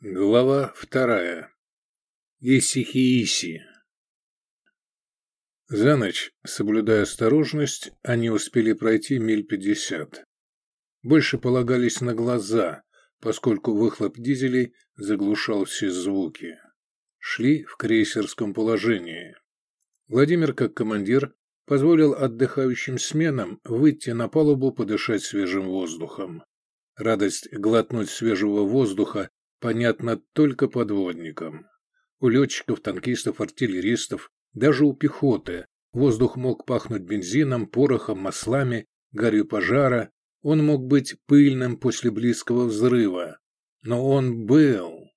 Глава вторая. Исихииси. За ночь, соблюдая осторожность, они успели пройти миль пятьдесят. Больше полагались на глаза, поскольку выхлоп дизелей заглушал все звуки. Шли в крейсерском положении. Владимир, как командир, позволил отдыхающим сменам выйти на палубу подышать свежим воздухом. Радость глотнуть свежего воздуха понятно только подводникам. У летчиков, танкистов, артиллеристов, даже у пехоты воздух мог пахнуть бензином, порохом, маслами, гарью пожара, он мог быть пыльным после близкого взрыва. Но он был.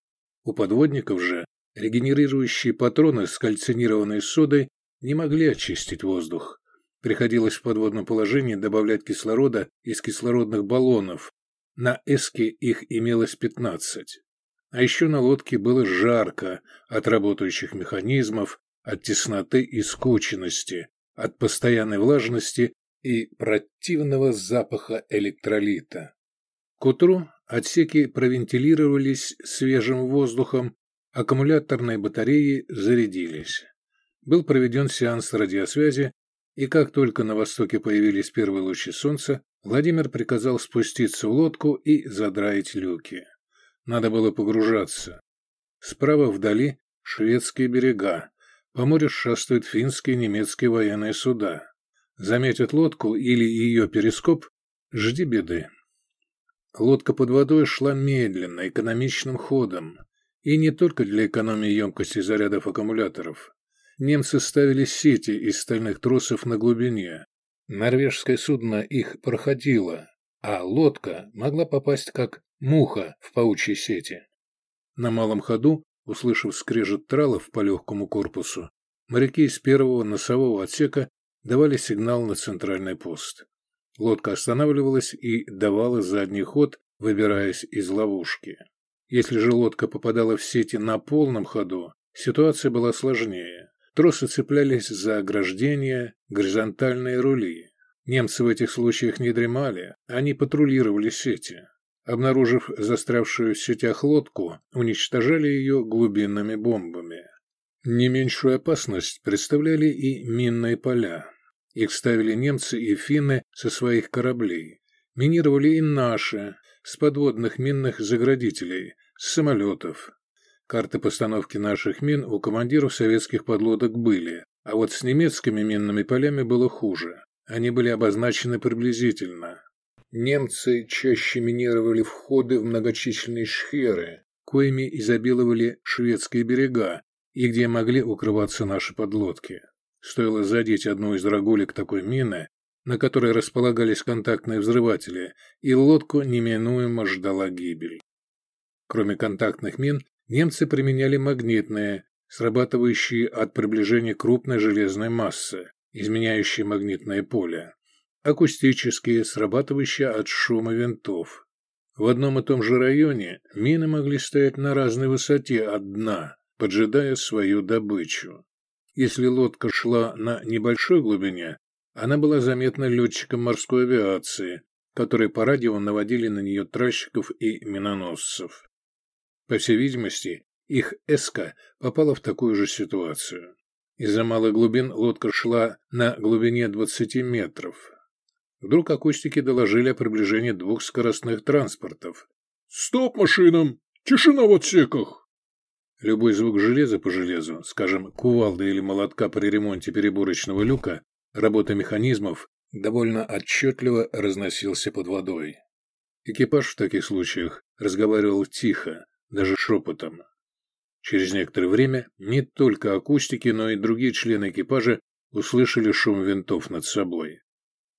У подводников же регенерирующие патроны с кальцинированной содой не могли очистить воздух. Приходилось в подводном положении добавлять кислорода из кислородных баллонов. На эске их имелось 15. А еще на лодке было жарко от работающих механизмов, от тесноты и скученности, от постоянной влажности и противного запаха электролита. К утру отсеки провентилировались свежим воздухом, аккумуляторные батареи зарядились. Был проведен сеанс радиосвязи, и как только на востоке появились первые лучи солнца, Владимир приказал спуститься в лодку и задраить люки. Надо было погружаться. Справа вдали шведские берега. По морю шастают финские и немецкие военные суда. Заметят лодку или ее перископ – жди беды. Лодка под водой шла медленно, экономичным ходом. И не только для экономии емкости зарядов аккумуляторов. Немцы ставили сети из стальных тросов на глубине. Норвежское судно их проходило, а лодка могла попасть как Муха в паучьей сети. На малом ходу, услышав скрежет тралов по легкому корпусу, моряки из первого носового отсека давали сигнал на центральный пост. Лодка останавливалась и давала задний ход, выбираясь из ловушки. Если же лодка попадала в сети на полном ходу, ситуация была сложнее. Тросы цеплялись за ограждения, горизонтальные рули. Немцы в этих случаях не дремали, они патрулировали сети. Обнаружив застрявшую в сетях лодку, уничтожали ее глубинными бомбами. Не меньшую опасность представляли и минные поля. Их ставили немцы и финны со своих кораблей. Минировали и наши, с подводных минных заградителей, с самолетов. Карты постановки наших мин у командиров советских подлодок были, а вот с немецкими минными полями было хуже. Они были обозначены приблизительно, Немцы чаще минировали входы в многочисленные шхеры, коими изобиловали шведские берега, и где могли укрываться наши подлодки. Стоило задеть одну из рагулек такой мины, на которой располагались контактные взрыватели, и лодку неминуемо ждала гибель. Кроме контактных мин, немцы применяли магнитные, срабатывающие от приближения крупной железной массы, изменяющие магнитное поле акустические, срабатывающие от шума винтов. В одном и том же районе мины могли стоять на разной высоте от дна, поджидая свою добычу. Если лодка шла на небольшой глубине, она была заметна летчикам морской авиации, которые по радио наводили на нее тральщиков и миноносцев. По всей видимости, их эска попала в такую же ситуацию. Из-за малых глубин лодка шла на глубине 20 метров, Вдруг акустики доложили о приближении двух скоростных транспортов. «Стоп машинам! Тишина в отсеках!» Любой звук железа по железу, скажем, кувалды или молотка при ремонте переборочного люка, работа механизмов, довольно отчетливо разносился под водой. Экипаж в таких случаях разговаривал тихо, даже шепотом. Через некоторое время не только акустики, но и другие члены экипажа услышали шум винтов над собой.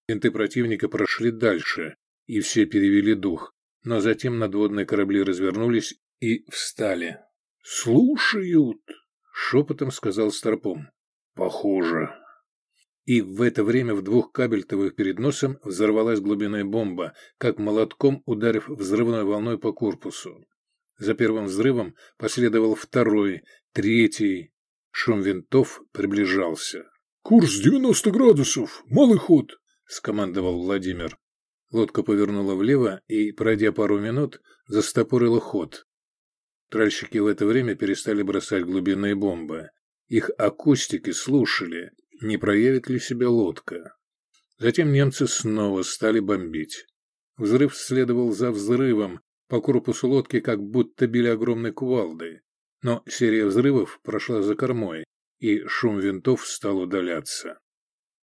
Менты противника прошли дальше, и все перевели дух, но затем надводные корабли развернулись и встали. «Слушают!» — шепотом сказал Старпом. «Похоже». И в это время в двух кабельтовых перед носом взорвалась глубинная бомба, как молотком ударив взрывной волной по корпусу. За первым взрывом последовал второй, третий. Шум винтов приближался. «Курс 90 градусов! Малый ход!» Скомандовал Владимир. Лодка повернула влево и, пройдя пару минут, застопорила ход. Тральщики в это время перестали бросать глубинные бомбы. Их акустики слушали, не проявит ли себя лодка. Затем немцы снова стали бомбить. Взрыв следовал за взрывом, по корпусу лодки как будто били огромной кувалдой. Но серия взрывов прошла за кормой, и шум винтов стал удаляться.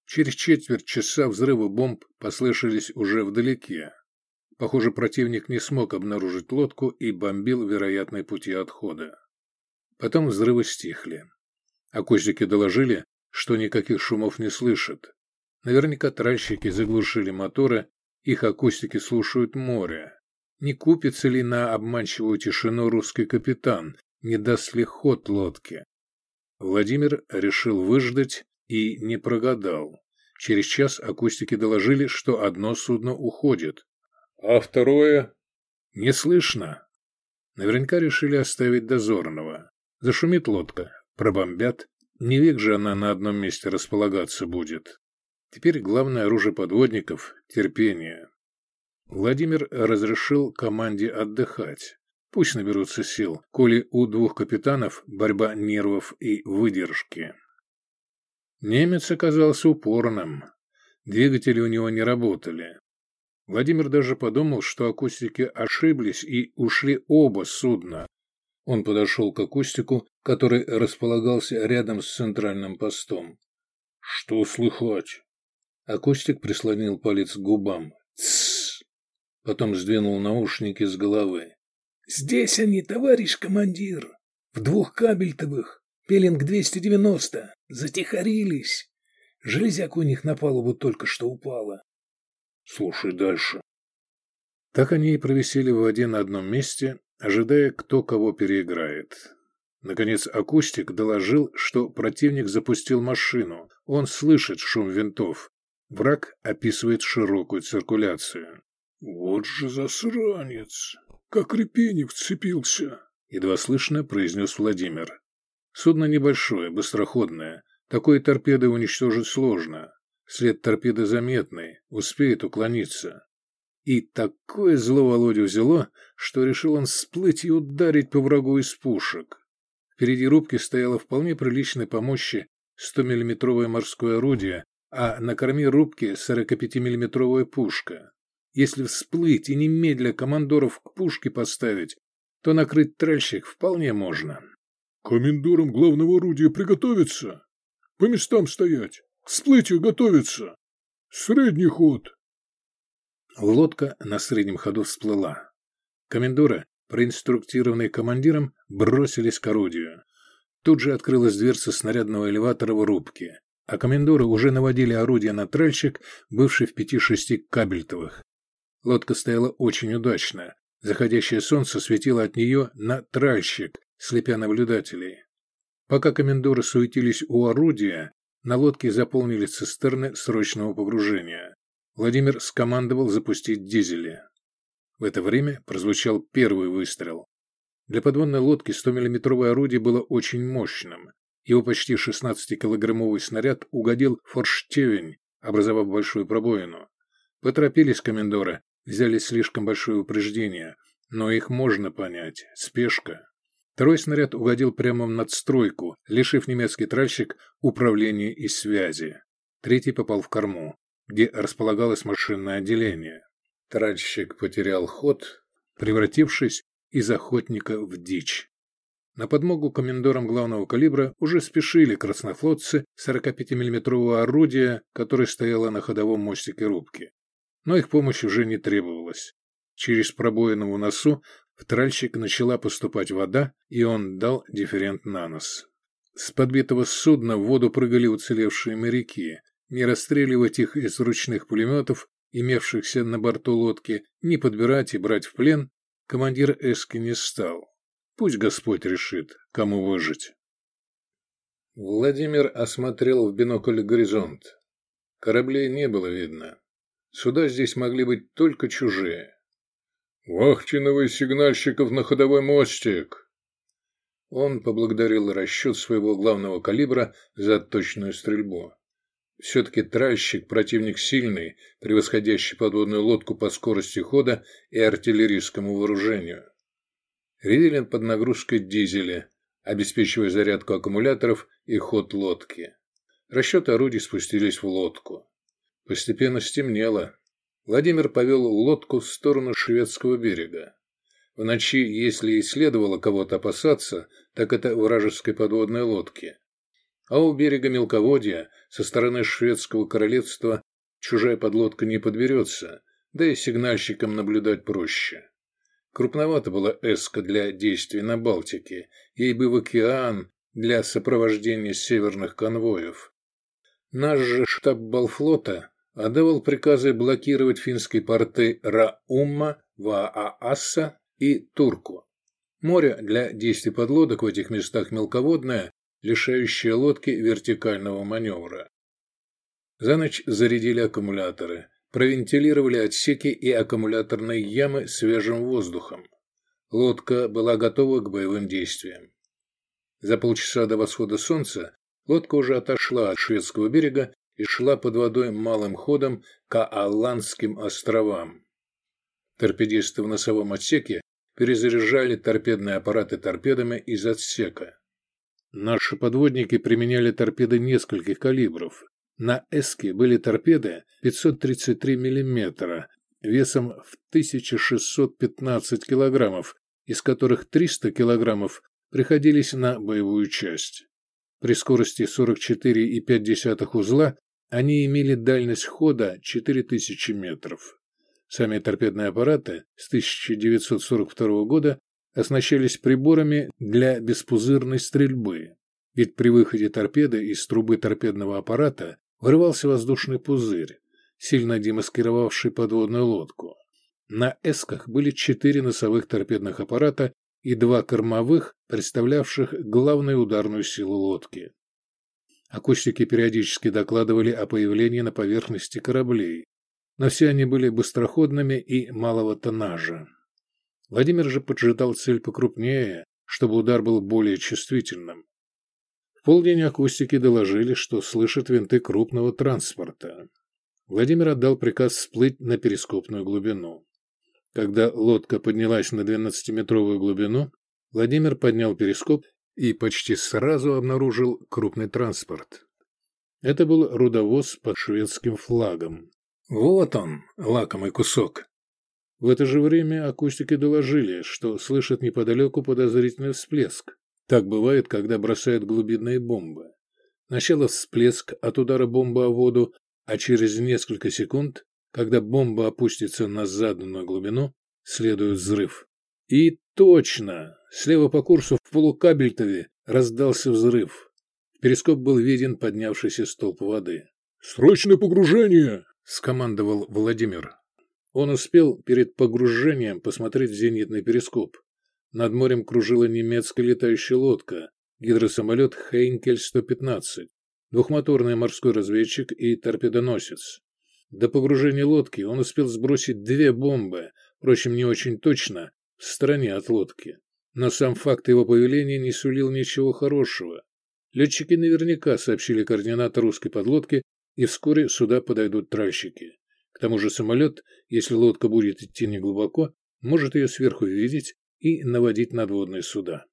Через четверть часа взрывы бомб послышались уже вдалеке. Похоже, противник не смог обнаружить лодку и бомбил вероятные пути отхода. Потом взрывы стихли. Акустики доложили, что никаких шумов не слышат. Наверняка тральщики заглушили моторы, их акустики слушают море. Не купится ли на обманчивую тишину русский капитан, не даст ли ход лодке? Владимир решил выждать и не прогадал. Через час акустики доложили, что одно судно уходит. А второе? Не слышно. Наверняка решили оставить дозорного. Зашумит лодка, пробомбят. Не век же она на одном месте располагаться будет. Теперь главное оружие подводников – терпение. Владимир разрешил команде отдыхать. Пусть наберутся сил, коли у двух капитанов борьба нервов и выдержки. Немец оказался упорным. Двигатели у него не работали. Владимир даже подумал, что акустики ошиблись и ушли оба судна. Он подошел к акустику, который располагался рядом с центральным постом. «Что слыхать?» Акустик прислонил палец к губам. «Тссс!» Потом сдвинул наушники с головы. «Здесь они, товарищ командир! В двух кабельтовых! Пеленг 290! Затихарились! Железяк у них на палубу только что упала!» Слушай дальше. Так они и провисели в воде на одном месте, ожидая, кто кого переиграет. Наконец акустик доложил, что противник запустил машину. Он слышит шум винтов. Враг описывает широкую циркуляцию. «Вот же засранец! Как репейник вцепился!» Едва слышно произнес Владимир. Судно небольшое, быстроходное. Такой торпедой уничтожить сложно. След торпеды заметный, успеет уклониться. И такое зло Володю взяло, что решил он всплыть и ударить по врагу из пушек. Впереди рубки стояло вполне приличной по мощи 100-миллиметровое морское орудие, а на корме рубки 45-миллиметровая пушка. Если всплыть и немедля командоров к пушке поставить, то накрыть тральщик вполне можно. «Комендорам главного орудия приготовиться! По местам стоять!» К всплытию готовится. Средний ход. Лодка на среднем ходу всплыла. Комендоры, проинструктированные командиром, бросились к орудию. Тут же открылась дверца снарядного элеватора в рубке, а комендоры уже наводили орудие на тральщик, бывший в пяти-шести кабельтовых. Лодка стояла очень удачно. Заходящее солнце светило от нее на тральщик, слепя наблюдателей. Пока комендоры суетились у орудия, на лодке заполнили цистерны срочного погружения. Владимир скомандовал запустить дизели. В это время прозвучал первый выстрел. Для подводной лодки 100-миллиметровое орудие было очень мощным. Его почти 16-килограммовый снаряд угодил форштевень, образовав большую пробоину. Поторопились комендоры, взяли слишком большое упреждение, но их можно понять. Спешка. Второй снаряд угодил прямо в надстройку, лишив немецкий тральщик управления и связи. Третий попал в корму, где располагалось машинное отделение. Тральщик потерял ход, превратившись из охотника в дичь. На подмогу комендорам главного калибра уже спешили краснофлотцы 45 миллиметрового орудия, которое стояло на ходовом мостике рубки. Но их помощь уже не требовалась. Через пробоину в носу в тральщик начала поступать вода, и он дал дифферент на нос. С подбитого судна в воду прыгали уцелевшие моряки. Не расстреливать их из ручных пулеметов, имевшихся на борту лодки, не подбирать и брать в плен, командир Эски не стал. Пусть Господь решит, кому выжить. Владимир осмотрел в бинокль горизонт. Кораблей не было видно. Суда здесь могли быть только чужие. «Вахтиновый сигнальщиков на ходовой мостик!» Он поблагодарил расчет своего главного калибра за точную стрельбу. Все-таки тральщик – противник сильный, превосходящий подводную лодку по скорости хода и артиллерийскому вооружению. ревели под нагрузкой дизеля, обеспечивая зарядку аккумуляторов и ход лодки. Расчеты орудий спустились в лодку. Постепенно стемнело. Владимир повел лодку в сторону шведского берега. В ночи, если и следовало кого-то опасаться, так это вражеской подводной лодки. А у берега мелководья, со стороны шведского королевства, чужая подлодка не подберется, да и сигнальщикам наблюдать проще. Крупновато была эска для действий на Балтике, ей бы в океан для сопровождения северных конвоев. Наш же штаб Балфлота отдавал приказы блокировать финские порты Раумма, Вааасса и Турку. Море для действий подлодок в этих местах мелководное, лишающее лодки вертикального маневра. За ночь зарядили аккумуляторы, провентилировали отсеки и аккумуляторные ямы свежим воздухом. Лодка была готова к боевым действиям. За полчаса до восхода солнца лодка уже отошла от шведского берега и шла под водой малым ходом к Алландским островам. Торпедисты в носовом отсеке перезаряжали торпедные аппараты торпедами из отсека. Наши подводники применяли торпеды нескольких калибров. На «Эске» были торпеды 533 мм весом в 1615 килограммов, из которых 300 килограммов приходились на боевую часть. При скорости 44,5 узла они имели дальность хода 4000 метров. Сами торпедные аппараты с 1942 года оснащались приборами для беспузырной стрельбы, ведь при выходе торпеды из трубы торпедного аппарата вырывался воздушный пузырь, сильно демаскировавший подводную лодку. На «Эсках» были четыре носовых торпедных аппарата и два кормовых, представлявших главную ударную силу лодки. Акустики периодически докладывали о появлении на поверхности кораблей, но все они были быстроходными и малого тоннажа. Владимир же поджидал цель покрупнее, чтобы удар был более чувствительным. В полдень акустики доложили, что слышат винты крупного транспорта. Владимир отдал приказ всплыть на перископную глубину. Когда лодка поднялась на 12-метровую глубину, Владимир поднял перископ и почти сразу обнаружил крупный транспорт. Это был рудовоз под шведским флагом. Вот он, лакомый кусок. В это же время акустики доложили, что слышат неподалеку подозрительный всплеск. Так бывает, когда бросают глубинные бомбы. Сначала всплеск от удара бомбы о воду, а через несколько секунд, когда бомба опустится на заданную глубину, следует взрыв. И точно! Слева по курсу в полукабельтове раздался взрыв. В перископ был виден поднявшийся столб воды. «Срочное погружение!» скомандовал Владимир. Он успел перед погружением посмотреть в зенитный перископ. Над морем кружила немецкая летающая лодка, гидросамолет Хейнкель-115, двухмоторный морской разведчик и торпедоносец. До погружения лодки он успел сбросить две бомбы, впрочем, не очень точно, в стороне от лодки. Но сам факт его появления не сулил ничего хорошего. Летчики наверняка сообщили координаты русской подлодки и вскоре сюда подойдут тральщики. К тому же самолет, если лодка будет идти неглубоко, может ее сверху видеть и наводить надводные суда.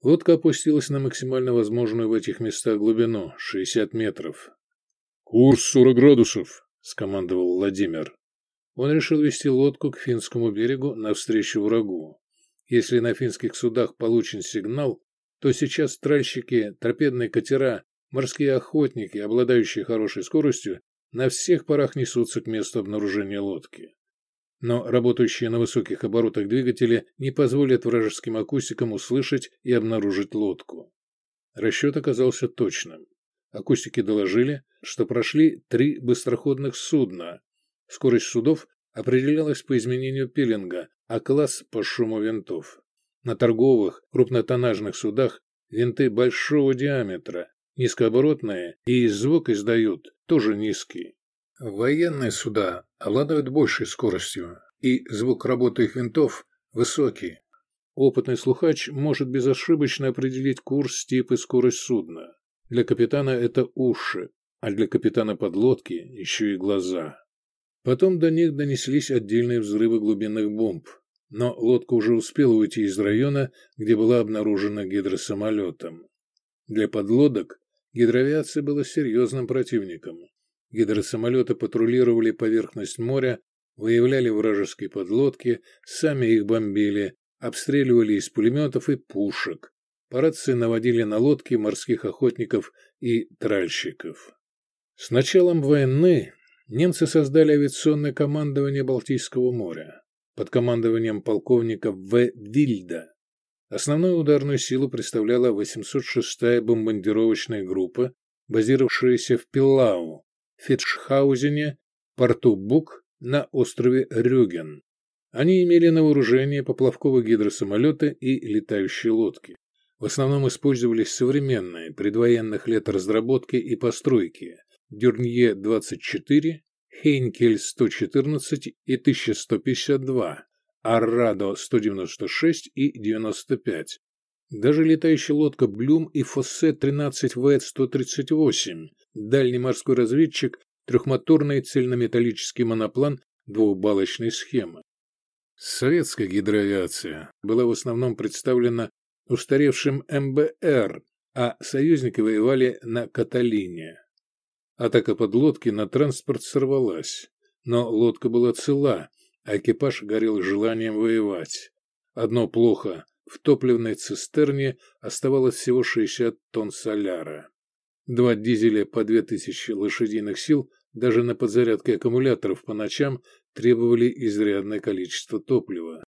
Лодка опустилась на максимально возможную в этих местах глубину – 60 метров. «Курс 40 градусов», – скомандовал Владимир. Он решил вести лодку к финскому берегу навстречу врагу. Если на финских судах получен сигнал, то сейчас тральщики, торпедные катера Морские охотники, обладающие хорошей скоростью, на всех парах несутся к месту обнаружения лодки. Но работающие на высоких оборотах двигатели не позволят вражеским акустикам услышать и обнаружить лодку. Расчет оказался точным. Акустики доложили, что прошли три быстроходных судна. Скорость судов определялась по изменению пеленга, а класс по шуму винтов. На торговых, крупнотоннажных судах винты большого диаметра, низкооборотные и звук издают тоже низкий. Военные суда обладают большей скоростью, и звук работы их винтов высокий. Опытный слухач может безошибочно определить курс, тип и скорость судна. Для капитана это уши, а для капитана подлодки еще и глаза. Потом до них донеслись отдельные взрывы глубинных бомб. но лодка уже успела уйти из района, где была обнаружена гидросамолетом. Для подлодок гидроавиация была серьезным противником. Гидросамолеты патрулировали поверхность моря, выявляли вражеские подлодки, сами их бомбили, обстреливали из пулеметов и пушек. По наводили на лодки морских охотников и тральщиков. С началом войны немцы создали авиационное командование Балтийского моря под командованием полковника В. Вильда. Основную ударную силу представляла 806-я бомбардировочная группа, базировавшаяся в Пиллау, Фитшхаузене, порту Бук на острове Рюген. Они имели на вооружении поплавковые гидросамолеты и летающие лодки. В основном использовались современные, предвоенных лет разработки и постройки Дюрнье-24, Хейнкель-114 и 1152, Аррадо-196 и 95. Даже летающая лодка Блюм и Фоссе-13В-138, дальний морской разведчик, трехмоторный цельнометаллический моноплан двухбалочной схемы. Советская гидроавиация была в основном представлена устаревшим МБР, а союзники воевали на Каталине. Атака подлодки на транспорт сорвалась, но лодка была цела, а экипаж горел желанием воевать. Одно плохо – в топливной цистерне оставалось всего 60 тонн соляра. Два дизеля по 2000 лошадиных сил даже на подзарядке аккумуляторов по ночам требовали изрядное количество топлива.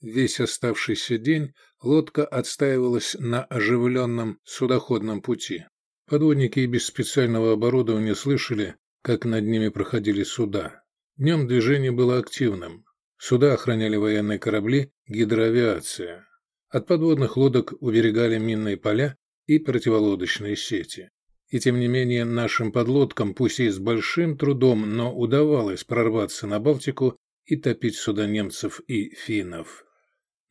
Весь оставшийся день лодка отстаивалась на оживленном судоходном пути. Подводники и без специального оборудования слышали, как над ними проходили суда. Днем движение было активным. Суда охраняли военные корабли, гидроавиация. От подводных лодок уберегали минные поля и противолодочные сети. И тем не менее нашим подлодкам, пусть и с большим трудом, но удавалось прорваться на Балтику и топить суда немцев и финнов.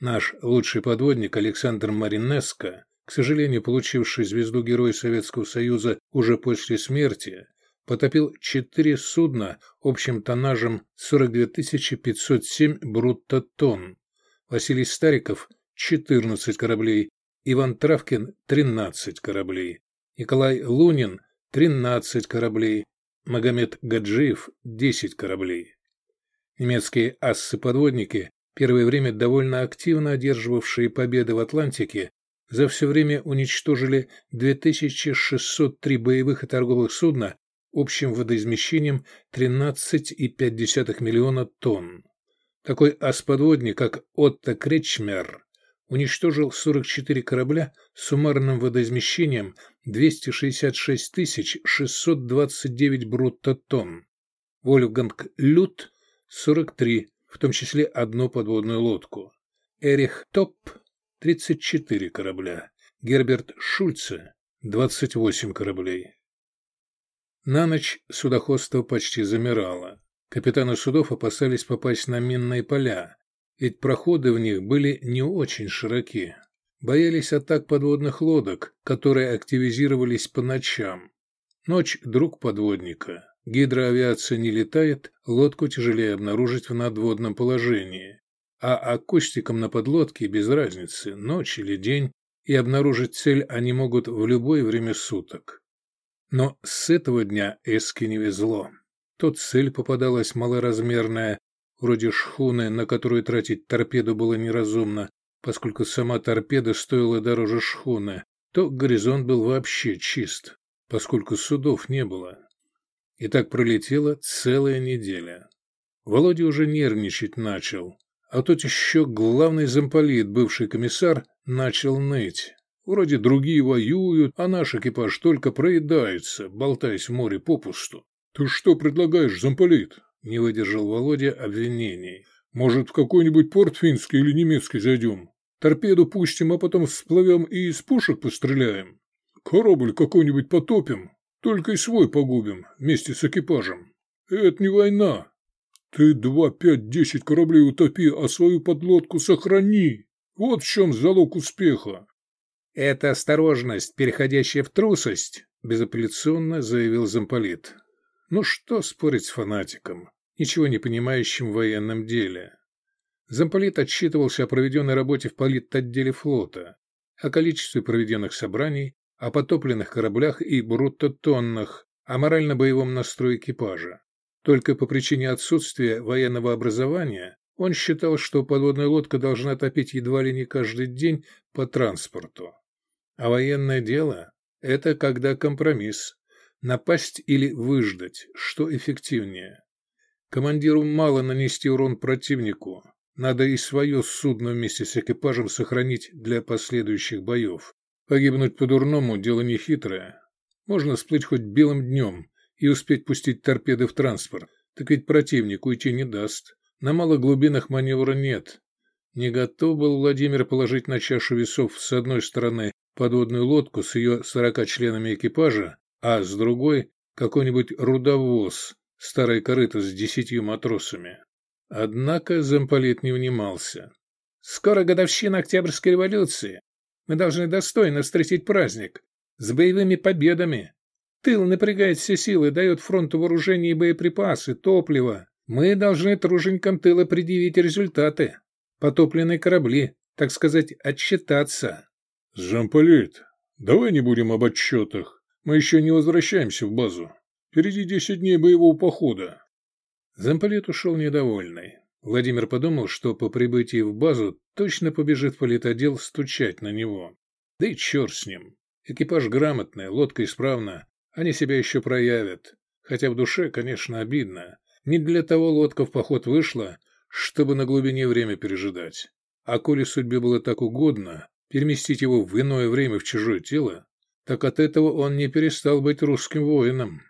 Наш лучший подводник Александр Маринеско к сожалению, получивший звезду Героя Советского Союза уже после смерти, потопил четыре судна общим тоннажем 42 507 брутто-тонн. Василий Стариков – 14 кораблей, Иван Травкин – 13 кораблей, Николай Лунин – 13 кораблей, Магомед Гаджиев – 10 кораблей. Немецкие ассы-подводники, первое время довольно активно одерживавшие победы в Атлантике, за все время уничтожили 2603 боевых и торговых судна общим водоизмещением 13,5 миллиона тонн. Такой асподводник, как Отто Кречмер, уничтожил 44 корабля с суммарным водоизмещением 266 629 брутто-тонн. Вольфганг Лют – 43, в том числе одну подводную лодку. Эрих Топ 34 корабля, Герберт Шульце – 28 кораблей. На ночь судоходство почти замирало. Капитаны судов опасались попасть на минные поля, ведь проходы в них были не очень широки. Боялись атак подводных лодок, которые активизировались по ночам. Ночь – друг подводника. Гидроавиация не летает, лодку тяжелее обнаружить в надводном положении а акустикам на подлодке без разницы, ночь или день, и обнаружить цель они могут в любое время суток. Но с этого дня Эске не везло. Тут цель попадалась малоразмерная, вроде шхуны, на которую тратить торпеду было неразумно, поскольку сама торпеда стоила дороже шхуны, то горизонт был вообще чист, поскольку судов не было. И так пролетела целая неделя. Володя уже нервничать начал. А тут еще главный замполит, бывший комиссар, начал ныть. Вроде другие воюют, а наш экипаж только проедается, болтаясь в море попусту. «Ты что предлагаешь, замполит?» – не выдержал Володя обвинений. «Может, в какой-нибудь порт финский или немецкий зайдем? Торпеду пустим, а потом всплывем и из пушек постреляем? Корабль какой-нибудь потопим, только и свой погубим вместе с экипажем. Это не война, ты два, пять, десять кораблей утопи, а свою подлодку сохрани. Вот в чем залог успеха. Это осторожность, переходящая в трусость, безапелляционно заявил замполит. Ну что спорить с фанатиком, ничего не понимающим в военном деле. Замполит отчитывался о проведенной работе в политотделе флота, о количестве проведенных собраний, о потопленных кораблях и брутто-тоннах, о морально-боевом настрое экипажа. Только по причине отсутствия военного образования он считал, что подводная лодка должна топить едва ли не каждый день по транспорту. А военное дело – это когда компромисс, напасть или выждать, что эффективнее. Командиру мало нанести урон противнику, надо и свое судно вместе с экипажем сохранить для последующих боев. Погибнуть по-дурному – дело нехитрое. Можно всплыть хоть белым днем и успеть пустить торпеды в транспорт. Так ведь противник уйти не даст. На малых глубинах маневра нет. Не готов был Владимир положить на чашу весов с одной стороны подводную лодку с ее сорока членами экипажа, а с другой – какой-нибудь рудовоз, старой корыто с десятью матросами. Однако замполит не внимался. «Скоро годовщина Октябрьской революции. Мы должны достойно встретить праздник. С боевыми победами. Тыл напрягает все силы, дает фронту вооружение и боеприпасы, топливо. Мы должны труженикам тыла предъявить результаты. Потопленные корабли, так сказать, отчитаться». «Замполит, давай не будем об отчетах. Мы еще не возвращаемся в базу. Впереди десять дней боевого похода. Замполит ушел недовольный. Владимир подумал, что по прибытии в базу точно побежит политодел стучать на него. Да и черт с ним. Экипаж грамотный, лодка исправна. Они себя еще проявят. Хотя в душе, конечно, обидно. Не для того лодка в поход вышла, чтобы на глубине время пережидать. А коли судьбе было так угодно, переместить его в иное время в чужое тело, так от этого он не перестал быть русским воином.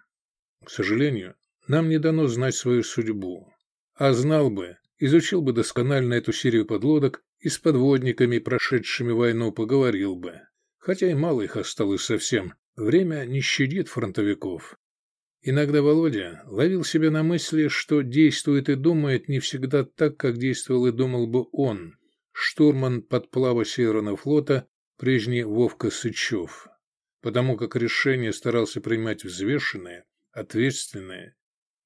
К сожалению, нам не дано знать свою судьбу. А знал бы, изучил бы досконально эту серию подлодок и с подводниками, прошедшими войну, поговорил бы. Хотя и мало их осталось совсем. Время не щадит фронтовиков. Иногда Володя ловил себя на мысли, что действует и думает не всегда так, как действовал и думал бы он, штурман подплава Северного флота, прежний Вовка Сычев, потому как решения старался принимать взвешенные, ответственные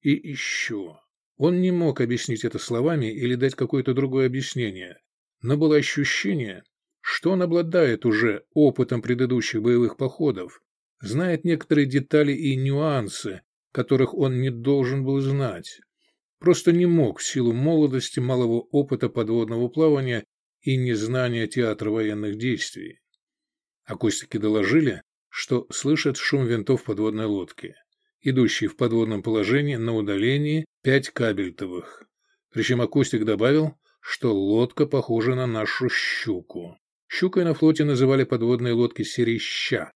и еще. Он не мог объяснить это словами или дать какое-то другое объяснение, но было ощущение, что он обладает уже опытом предыдущих боевых походов, знает некоторые детали и нюансы, которых он не должен был знать. Просто не мог в силу молодости, малого опыта подводного плавания и незнания театра военных действий. Акустики доложили, что слышат шум винтов подводной лодки идущий в подводном положении на удалении 5 кабельтовых. Причем акустик добавил, что лодка похожа на нашу щуку. Щукой на флоте называли подводные лодки серии «Ща».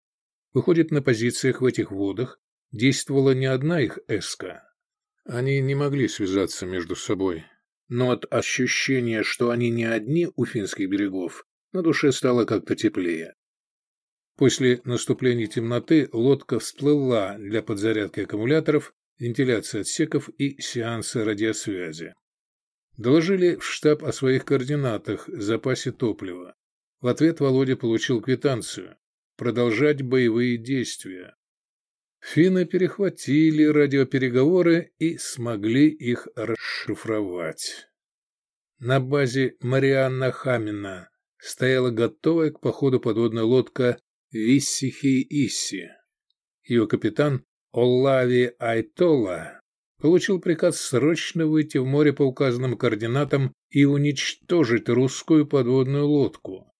Выходит, на позициях в этих водах действовала не одна их эска. Они не могли связаться между собой. Но от ощущения, что они не одни у финских берегов, на душе стало как-то теплее. После наступления темноты лодка всплыла для подзарядки аккумуляторов, вентиляции отсеков и сеанса радиосвязи. Доложили в штаб о своих координатах, запасе топлива. В ответ Володя получил квитанцию. Продолжать боевые действия. Финны перехватили радиопереговоры и смогли их расшифровать. На базе Марианна Хамина стояла готовая к походу подводная лодка Виссихи-Исси. Ее капитан Оллави Айтола получил приказ срочно выйти в море по указанным координатам и уничтожить русскую подводную лодку.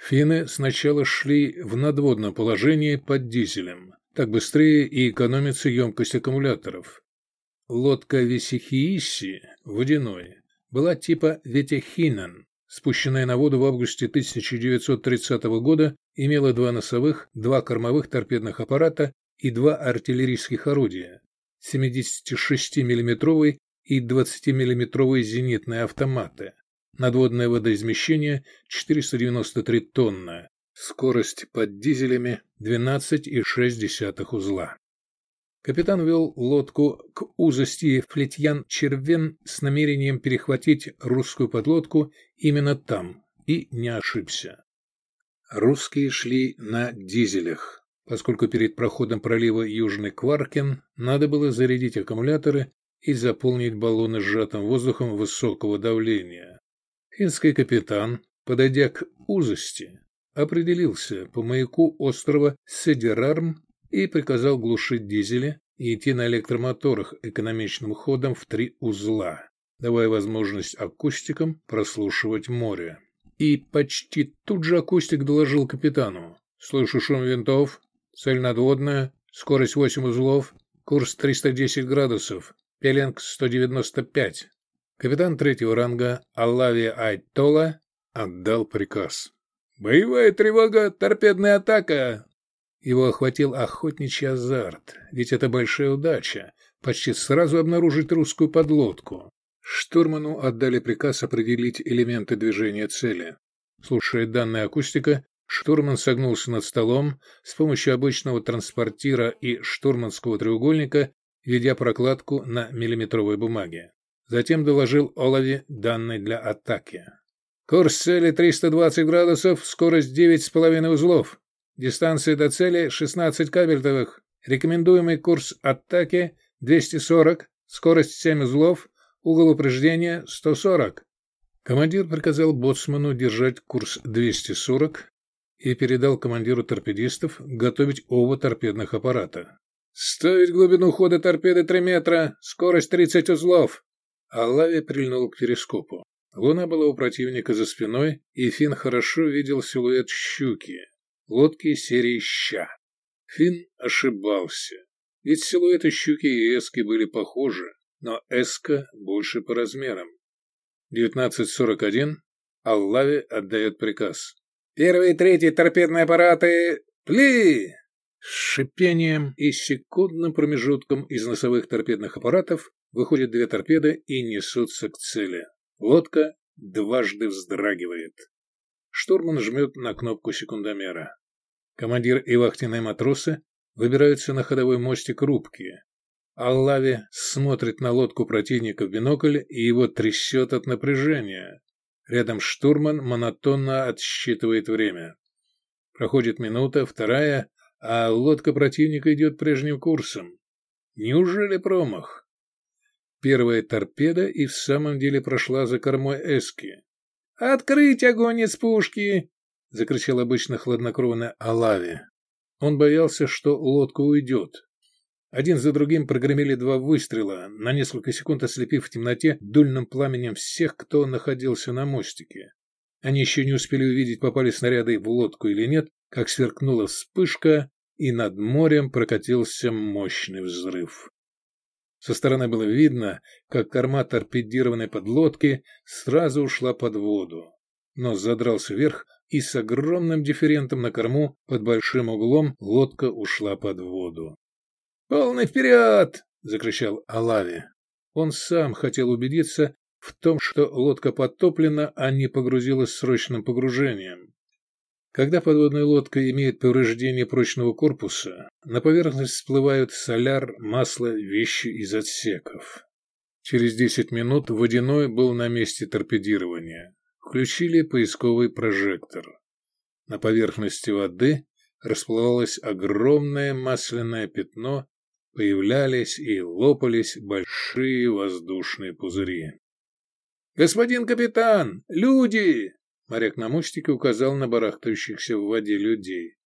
Финны сначала шли в надводном положении под дизелем. Так быстрее и экономится емкость аккумуляторов. Лодка Висихииси, водяной, была типа Ветехинан, спущенная на воду в августе 1930 года, имела два носовых, два кормовых торпедных аппарата и два артиллерийских орудия, 76 миллиметровые и 20 миллиметровые зенитные автоматы, надводное водоизмещение 493 тонны, скорость под дизелями 12,6 узла. Капитан вел лодку к узости Флетьян-Червен с намерением перехватить русскую подлодку именно там, и не ошибся. Русские шли на дизелях, поскольку перед проходом пролива Южный Кваркен надо было зарядить аккумуляторы и заполнить баллоны сжатым воздухом высокого давления. Финский капитан, подойдя к узости, определился по маяку острова Седерарм и приказал глушить дизели и идти на электромоторах экономичным ходом в три узла, давая возможность акустикам прослушивать море. И почти тут же акустик доложил капитану. «Слышу шум винтов, цель надводная, скорость 8 узлов, курс 310 градусов, пеленг 195». Капитан третьего ранга Аллави Айтола отдал приказ. «Боевая тревога, торпедная атака!» Его охватил охотничий азарт, ведь это большая удача – почти сразу обнаружить русскую подлодку. Штурману отдали приказ определить элементы движения цели. Слушая данные акустика, штурман согнулся над столом с помощью обычного транспортира и штурманского треугольника, ведя прокладку на миллиметровой бумаге. Затем доложил Олови данные для атаки. Курс цели 320 градусов, скорость 9,5 узлов. Дистанция до цели 16 кабельтовых. Рекомендуемый курс атаки 240, скорость 7 узлов, угол упреждения 140. Командир приказал боцману держать курс 240 и передал командиру торпедистов готовить оба торпедных аппарата. «Ставить глубину хода торпеды 3 метра, скорость 30 узлов!» Аллави прильнул к перископу. Луна была у противника за спиной, и Финн хорошо видел силуэт щуки, лодки серии «Ща». Финн ошибался, ведь силуэты щуки и эски были похожи, но эска больше по размерам. 19.41 Аллави отдает приказ. «Первый и третий торпедные аппараты! Пли!» С шипением и секундным промежутком из носовых торпедных аппаратов выходят две торпеды и несутся к цели. Лодка дважды вздрагивает. Штурман жмет на кнопку секундомера. Командир и вахтенные матросы выбираются на ходовой мостик рубки. Аллави смотрит на лодку противника в бинокль и его трясет от напряжения. Рядом штурман монотонно отсчитывает время. Проходит минута, вторая, а лодка противника идет прежним курсом. Неужели промах? Первая торпеда и в самом деле прошла за кормой эски. «Открыть огонь из пушки!» — закричал обычно хладнокровно Алави. Он боялся, что лодка уйдет. Один за другим прогремели два выстрела, на несколько секунд ослепив в темноте дульным пламенем всех, кто находился на мостике. Они еще не успели увидеть, попали снаряды в лодку или нет, как сверкнула вспышка, и над морем прокатился мощный взрыв. Со стороны было видно, как корма торпедированной подлодки сразу ушла под воду. Нос задрался вверх, и с огромным дифферентом на корму под большим углом лодка ушла под воду. «Полный вперед!» — закричал Алави. Он сам хотел убедиться в том, что лодка потоплена, а не погрузилась срочным погружением. Когда подводная лодка имеет повреждение прочного корпуса, на поверхность всплывают соляр, масло, вещи из отсеков. Через 10 минут водяной был на месте торпедирования. Включили поисковый прожектор. На поверхности воды расплывалось огромное масляное пятно, появлялись и лопались большие воздушные пузыри. «Господин капитан! Люди!» Моряк на мостике указал на барахтающихся в воде людей.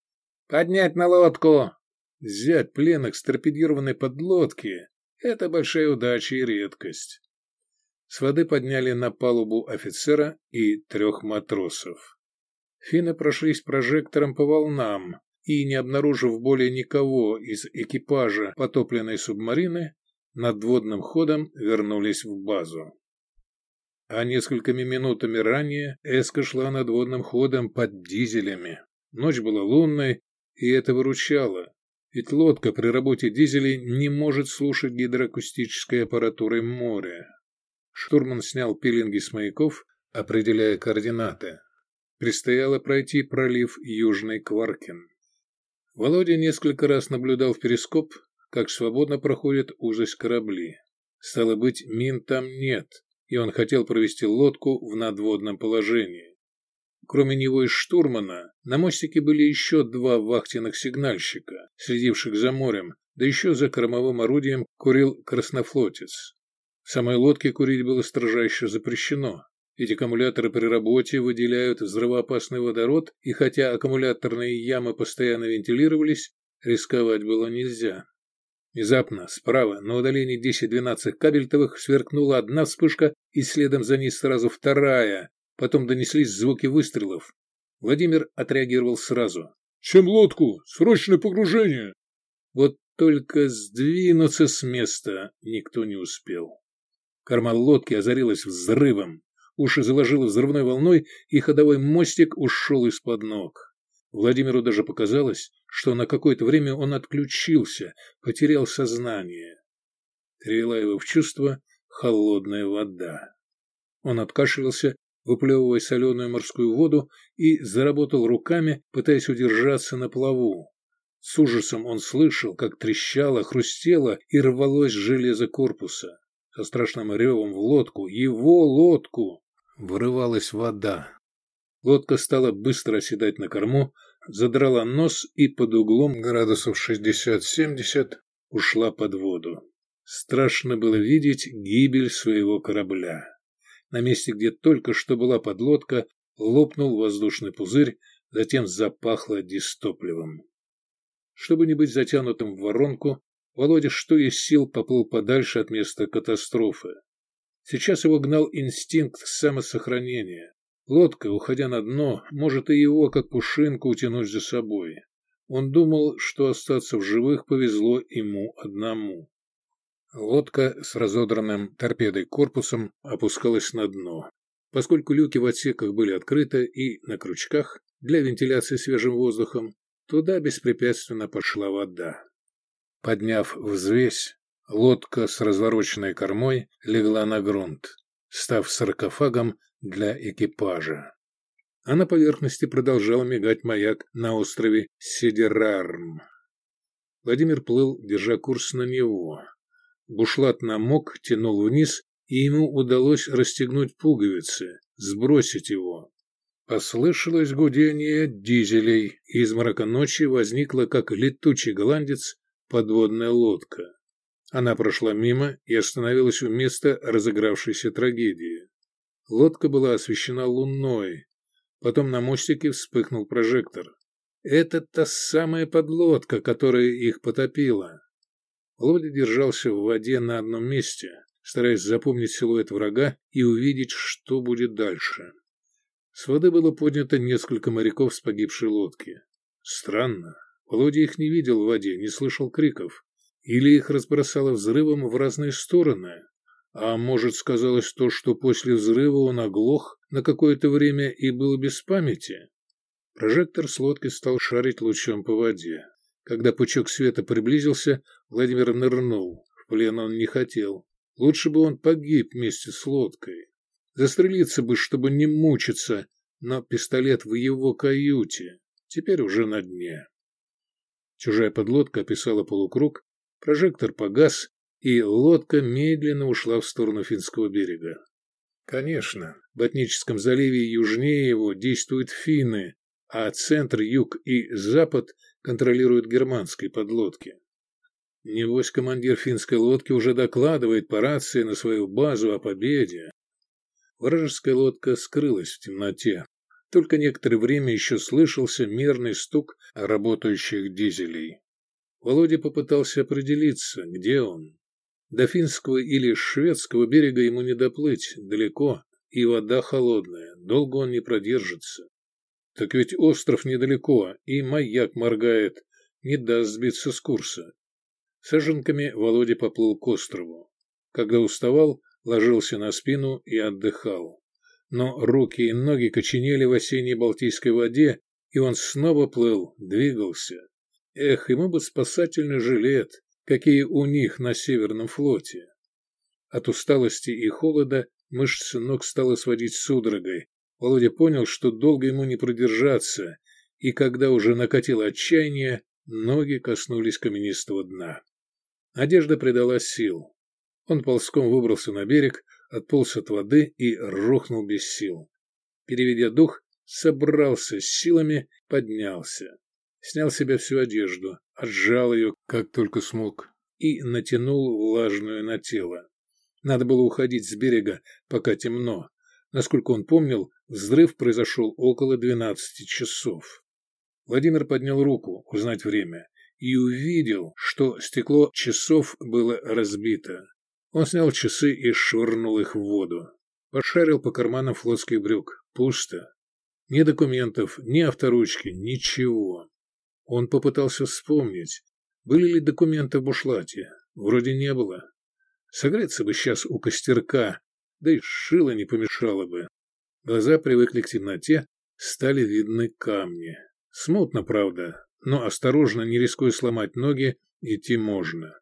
«Поднять на лодку!» Взять пленных с торпедированной подлодки — это большая удача и редкость. С воды подняли на палубу офицера и трех матросов. Финны прошлись прожектором по волнам и, не обнаружив более никого из экипажа потопленной субмарины, надводным ходом вернулись в базу а несколькими минутами ранее Эска шла надводным ходом под дизелями. Ночь была лунной, и это выручало, ведь лодка при работе дизелей не может слушать гидроакустической аппаратурой моря. Штурман снял пилинги с маяков, определяя координаты. Предстояло пройти пролив Южный Кваркин. Володя несколько раз наблюдал в перископ, как свободно проходят узость корабли. Стало быть, мин там нет, и он хотел провести лодку в надводном положении. Кроме него и штурмана, на мостике были еще два вахтенных сигнальщика, следивших за морем, да еще за кормовым орудием курил краснофлотец. В самой лодке курить было строжайше запрещено. Эти аккумуляторы при работе выделяют взрывоопасный водород, и хотя аккумуляторные ямы постоянно вентилировались, рисковать было нельзя. Внезапно, справа, на удалении 10-12 кабельтовых, сверкнула одна вспышка, и следом за ней сразу вторая. Потом донеслись звуки выстрелов. Владимир отреагировал сразу. «Чем лодку? Срочное погружение!» Вот только сдвинуться с места никто не успел. Корма лодки озарилась взрывом. Уши заложило взрывной волной, и ходовой мостик ушел из-под ног. Владимиру даже показалось, что на какое-то время он отключился, потерял сознание. Привела его в чувство холодная вода. Он откашлялся, выплевывая соленую морскую воду, и заработал руками, пытаясь удержаться на плаву. С ужасом он слышал, как трещало, хрустело и рвалось железо корпуса. Со страшным ревом в лодку, его лодку, вырывалась вода. Лодка стала быстро оседать на корму, задрала нос и под углом градусов 60-70 ушла под воду. Страшно было видеть гибель своего корабля. На месте, где только что была подлодка, лопнул воздушный пузырь, затем запахло дистопливом. Чтобы не быть затянутым в воронку, Володя что из сил поплыл подальше от места катастрофы. Сейчас его гнал инстинкт самосохранения. Лодка, уходя на дно, может и его, как пушинку, утянуть за собой. Он думал, что остаться в живых повезло ему одному. Лодка с разодранным торпедой корпусом опускалась на дно. Поскольку люки в отсеках были открыты и на крючках для вентиляции свежим воздухом, Туда беспрепятственно пошла вода. Подняв взвесь, лодка с развороченной кормой легла на грунт, став саркофагом для экипажа. А на поверхности продолжал мигать маяк на острове Сидерарм. Владимир плыл, держа курс на него. Бушлат намок, тянул вниз, и ему удалось расстегнуть пуговицы, сбросить его. Послышалось гудение дизелей, и из мрака ночи возникла, как летучий голландец, подводная лодка. Она прошла мимо и остановилась у места разыгравшейся трагедии. Лодка была освещена луной. Потом на мостике вспыхнул прожектор. Это та самая подлодка, которая их потопила. Володя держался в воде на одном месте, стараясь запомнить силуэт врага и увидеть, что будет дальше. С воды было поднято несколько моряков с погибшей лодки. Странно. Володя их не видел в воде, не слышал криков. Или их разбросало взрывом в разные стороны. А может, сказалось то, что после взрыва он оглох на какое-то время и был без памяти? Прожектор с лодки стал шарить лучом по воде. Когда пучок света приблизился, Владимир нырнул. В плен он не хотел. Лучше бы он погиб вместе с лодкой. Застрелиться бы, чтобы не мучиться, но пистолет в его каюте, теперь уже на дне. Чужая подлодка описала полукруг, прожектор погас, и лодка медленно ушла в сторону финского берега. Конечно, в Ботническом заливе южнее его действуют финны, а центр, юг и запад контролируют германские подлодки. Небось, командир финской лодки уже докладывает по рации на свою базу о победе. Вражеская лодка скрылась в темноте. Только некоторое время еще слышался мерный стук работающих дизелей. Володя попытался определиться, где он. До финского или шведского берега ему не доплыть, далеко, и вода холодная, долго он не продержится. Так ведь остров недалеко, и маяк моргает, не даст сбиться с курса. Саженками Володя поплыл к острову. Когда уставал, ложился на спину и отдыхал. Но руки и ноги коченели в осенней Балтийской воде, и он снова плыл, двигался. Эх, ему бы спасательный жилет, какие у них на Северном флоте. От усталости и холода мышцы ног стало сводить судорогой. Володя понял, что долго ему не продержаться, и когда уже накатило отчаяние, ноги коснулись каменистого дна. Одежда придала сил. Он ползком выбрался на берег, отполз от воды и рухнул без сил. Переведя дух, собрался с силами, поднялся. Снял с себя всю одежду, отжал ее, как только смог, и натянул влажную на тело. Надо было уходить с берега, пока темно. Насколько он помнил, взрыв произошел около 12 часов. Владимир поднял руку, узнать время, и увидел, что стекло часов было разбито. Он снял часы и швырнул их в воду. Пошарил по карманам флотских брюк. Пусто. Ни документов, ни авторучки, ничего. Он попытался вспомнить, были ли документы в бушлате. Вроде не было. Согреться бы сейчас у костерка, да и шило не помешало бы. Глаза привыкли к темноте, стали видны камни. Смутно, правда, но осторожно, не рискуя сломать ноги, идти можно.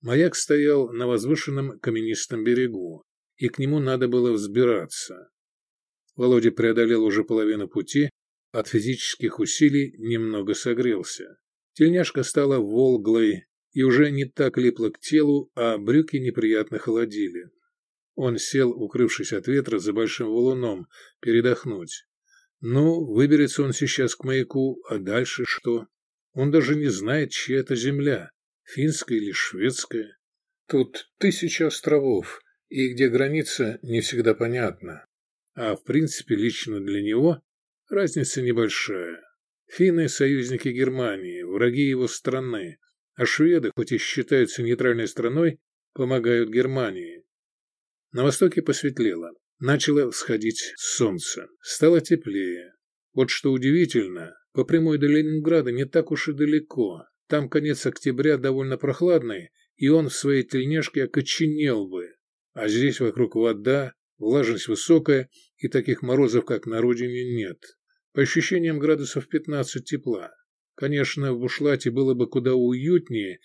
Маяк стоял на возвышенном каменистом берегу, и к нему надо было взбираться. Володя преодолел уже половину пути, от физических усилий немного согрелся. Тельняшка стала волглой и уже не так липла к телу, а брюки неприятно холодили. Он сел, укрывшись от ветра за большим валуном, передохнуть. Ну, выберется он сейчас к маяку, а дальше что? Он даже не знает, чья это земля, финская или шведская. Тут тысяча островов, и где граница, не всегда понятно. А в принципе, лично для него разница небольшая. Финны – союзники Германии, враги его страны, а шведы, хоть и считаются нейтральной страной, помогают Германии. На востоке посветлело. Начало всходить солнце. Стало теплее. Вот что удивительно, по прямой до Ленинграда не так уж и далеко. Там конец октября довольно прохладный, и он в своей тельняшке окоченел бы. А здесь вокруг вода, влажность высокая, и таких морозов, как на родине, нет. По ощущениям градусов 15 тепла. Конечно, в бушлате было бы куда уютнее,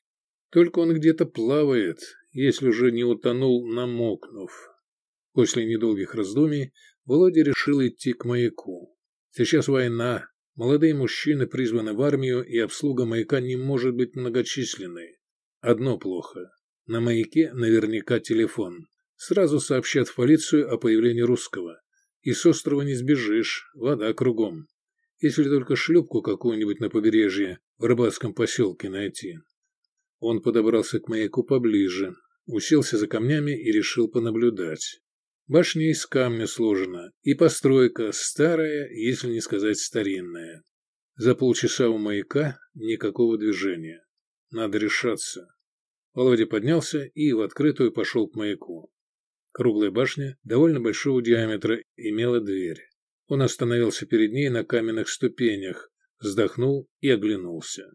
только он где-то плавает, если уже не утонул, намокнув. После недолгих раздумий Володя решил идти к маяку. Сейчас война, молодые мужчины призваны в армию, и обслуга маяка не может быть многочисленной. Одно плохо. На маяке наверняка телефон. Сразу сообщат в полицию о появлении русского. И с острова не сбежишь, вода кругом. Если только шлюпку какую-нибудь на побережье в рыбацком поселке найти. Он подобрался к маяку поближе, уселся за камнями и решил понаблюдать. Башня из камня сложена, и постройка старая, если не сказать старинная. За полчаса у маяка никакого движения. Надо решаться. Володя поднялся и в открытую пошел к маяку. Круглая башня довольно большого диаметра имела дверь. Он остановился перед ней на каменных ступенях, вздохнул и оглянулся.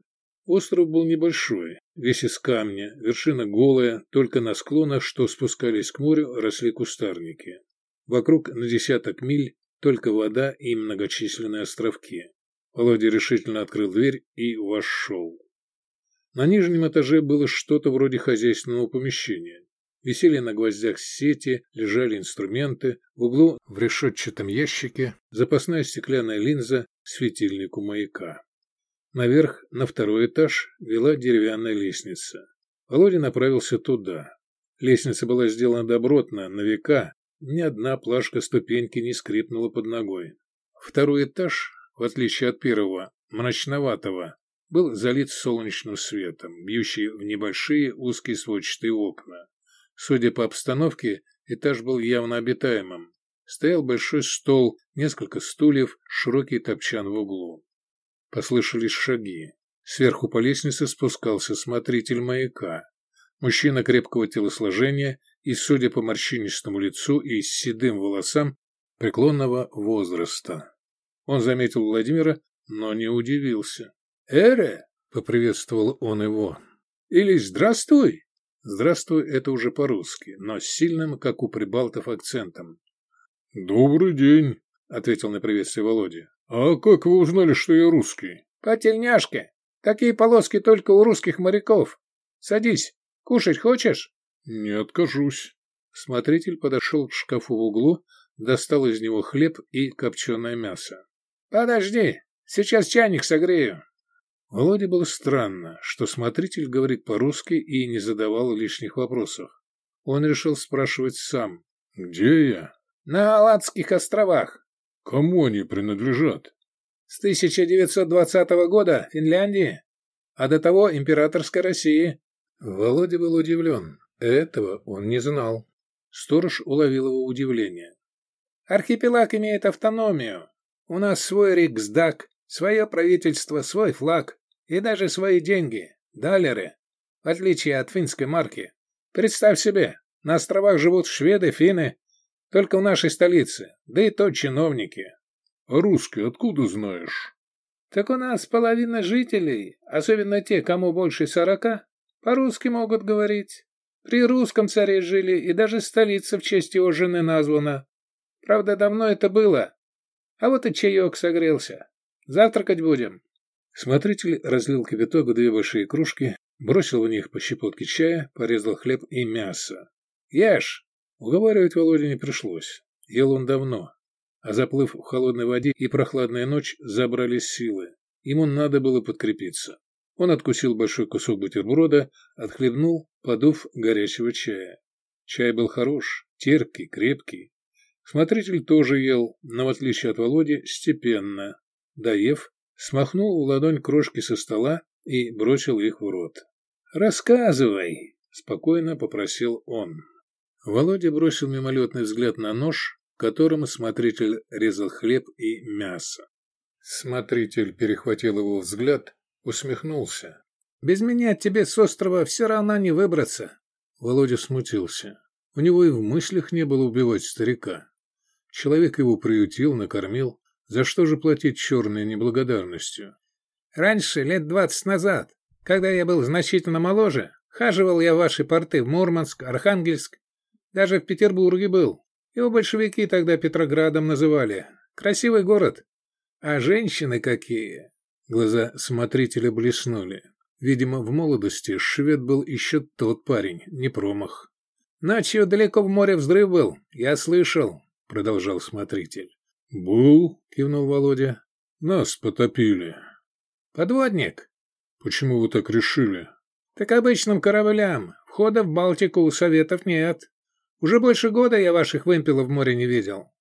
Остров был небольшой, весь из камня, вершина голая, только на склонах, что спускались к морю, росли кустарники. Вокруг на десяток миль только вода и многочисленные островки. Володя решительно открыл дверь и вошел. На нижнем этаже было что-то вроде хозяйственного помещения. Висели на гвоздях сети, лежали инструменты, в углу в решетчатом ящике запасная стеклянная линза светильнику маяка. Наверх, на второй этаж, вела деревянная лестница. Володя направился туда. Лестница была сделана добротно, на века, ни одна плашка ступеньки не скрипнула под ногой. Второй этаж, в отличие от первого, мрачноватого, был залит солнечным светом, бьющий в небольшие узкие сводчатые окна. Судя по обстановке, этаж был явно обитаемым. Стоял большой стол, несколько стульев, широкий топчан в углу. Послышались шаги. Сверху по лестнице спускался смотритель маяка. Мужчина крепкого телосложения и, судя по морщинистому лицу и седым волосам, преклонного возраста. Он заметил Владимира, но не удивился. «Эре!» — поприветствовал он его. «Или здравствуй!» «Здравствуй» — это уже по-русски, но с сильным, как у прибалтов, акцентом. «Добрый день», — ответил на приветствие Володя. «А как вы узнали, что я русский?» «По тельняшке. Такие полоски только у русских моряков. Садись. Кушать хочешь?» «Не откажусь». Смотритель подошел к шкафу в углу, достал из него хлеб и копченое мясо. «Подожди, сейчас чайник согрею». Володе было странно, что смотритель говорит по-русски и не задавал лишних вопросов. Он решил спрашивать сам. «Где я?» «На Аладских островах». Кому они принадлежат? С 1920 года Финляндии, а до того императорской России. Володя был удивлен. Этого он не знал. Сторож уловил его удивление. Архипелаг имеет автономию. У нас свой Риксдаг, свое правительство, свой флаг и даже свои деньги, далеры, в отличие от финской марки. Представь себе, на островах живут шведы, финны, только в нашей столице, да и то чиновники. А русские откуда знаешь? Так у нас половина жителей, особенно те, кому больше сорока, по-русски могут говорить. При русском царе жили, и даже столица в честь его жены названа. Правда, давно это было. А вот и чаек согрелся. Завтракать будем. Смотритель разлил кипяток в две большие кружки, бросил в них по щепотке чая, порезал хлеб и мясо. «Ешь!» Уговаривать Володе не пришлось. Ел он давно. А заплыв в холодной воде и прохладная ночь забрали силы. Ему надо было подкрепиться. Он откусил большой кусок бутерброда, отхлебнул, подув горячего чая. Чай был хорош, терпкий, крепкий. Смотритель тоже ел, но, в отличие от Володи, степенно. Доев, смахнул в ладонь крошки со стола и бросил их в рот. «Рассказывай!» — спокойно попросил он. Володя бросил мимолетный взгляд на нож, которым смотритель резал хлеб и мясо. Смотритель перехватил его взгляд Усмехнулся. «Без меня тебе с острова все равно не выбраться». Володя смутился. У него и в мыслях не было убивать старика. Человек его приютил, накормил. За что же платить черной неблагодарностью? «Раньше, лет двадцать назад, когда я был значительно моложе, хаживал я в ваши порты в Мурманск, Архангельск. Даже в Петербурге был. Его большевики тогда Петроградом называли. Красивый город. А женщины какие! Глаза смотрителя блеснули. Видимо, в молодости швед был еще тот парень, не промах. «Ночью далеко в море взрыв был, я слышал», — продолжал смотритель. «Был», — кивнул Володя. «Нас потопили». «Подводник». «Почему вы так решили?» «Так обычным кораблям. Входа в Балтику у Советов нет. Уже больше года я ваших вымпелов в море не видел».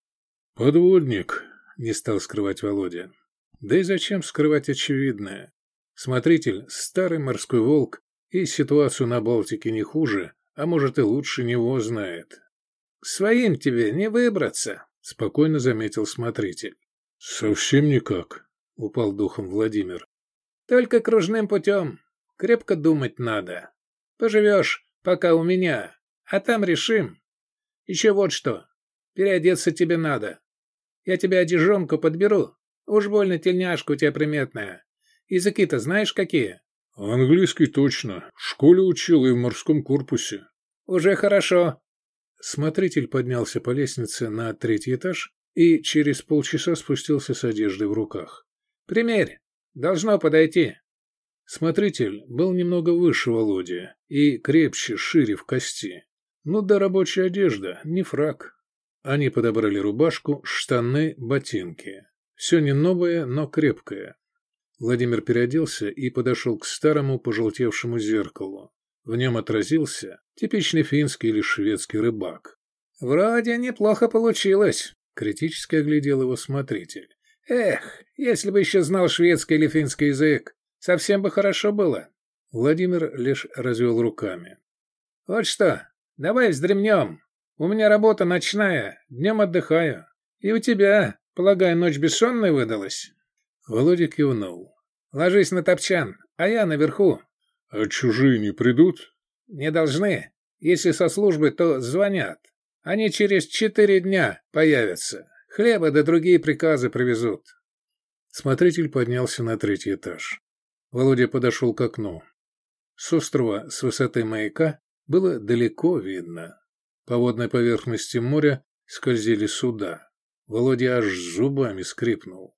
«Подводник», — не стал скрывать Володя. Да и зачем скрывать очевидное? Смотритель – старый морской волк, и ситуацию на Балтике не хуже, а может и лучше него знает. «Своим тебе не выбраться», – спокойно заметил смотритель. «Совсем никак», – упал духом Владимир. «Только кружным путем. Крепко думать надо. Поживешь пока у меня, а там решим. Еще вот что. Переодеться тебе надо. Я тебе одежонку подберу, Уж больно тельняшка у тебя приметная. Языки-то знаешь какие? Английский точно. В школе учил и в морском корпусе. Уже хорошо. Смотритель поднялся по лестнице на третий этаж и через полчаса спустился с одеждой в руках. Примерь. Должно подойти. Смотритель был немного выше Володи и крепче, шире в кости. Ну да рабочая одежда, не фраг. Они подобрали рубашку, штаны, ботинки. Все не новое, но крепкое. Владимир переоделся и подошел к старому пожелтевшему зеркалу. В нем отразился типичный финский или шведский рыбак. «Вроде неплохо получилось», — критически оглядел его смотритель. «Эх, если бы еще знал шведский или финский язык, совсем бы хорошо было». Владимир лишь развел руками. «Вот что, давай вздремнем. У меня работа ночная, днем отдыхаю. И у тебя, Полагаю, ночь бессонная выдалась?» Володя кивнул. «Ложись на топчан, а я наверху». «А чужие не придут?» «Не должны. Если со службы, то звонят. Они через четыре дня появятся. Хлеба да другие приказы привезут». Смотритель поднялся на третий этаж. Володя подошел к окну. С острова, с высоты маяка, было далеко видно. По водной поверхности моря скользили суда. Володя аж зубами скрипнул.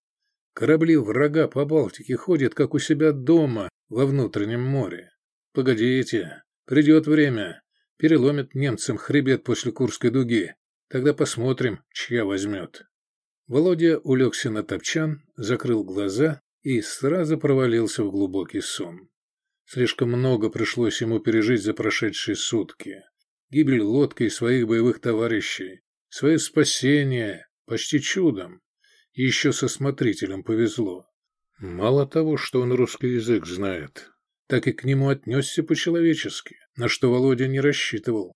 Корабли врага по Балтике ходят, как у себя дома, во внутреннем море. Погодите, придет время. Переломит немцам хребет после Курской дуги. Тогда посмотрим, чья возьмет. Володя улегся на топчан, закрыл глаза и сразу провалился в глубокий сон. Слишком много пришлось ему пережить за прошедшие сутки. Гибель лодки и своих боевых товарищей, свое спасение, Почти чудом. Еще со смотрителем повезло. Мало того, что он русский язык знает, так и к нему отнесся по-человечески, на что Володя не рассчитывал.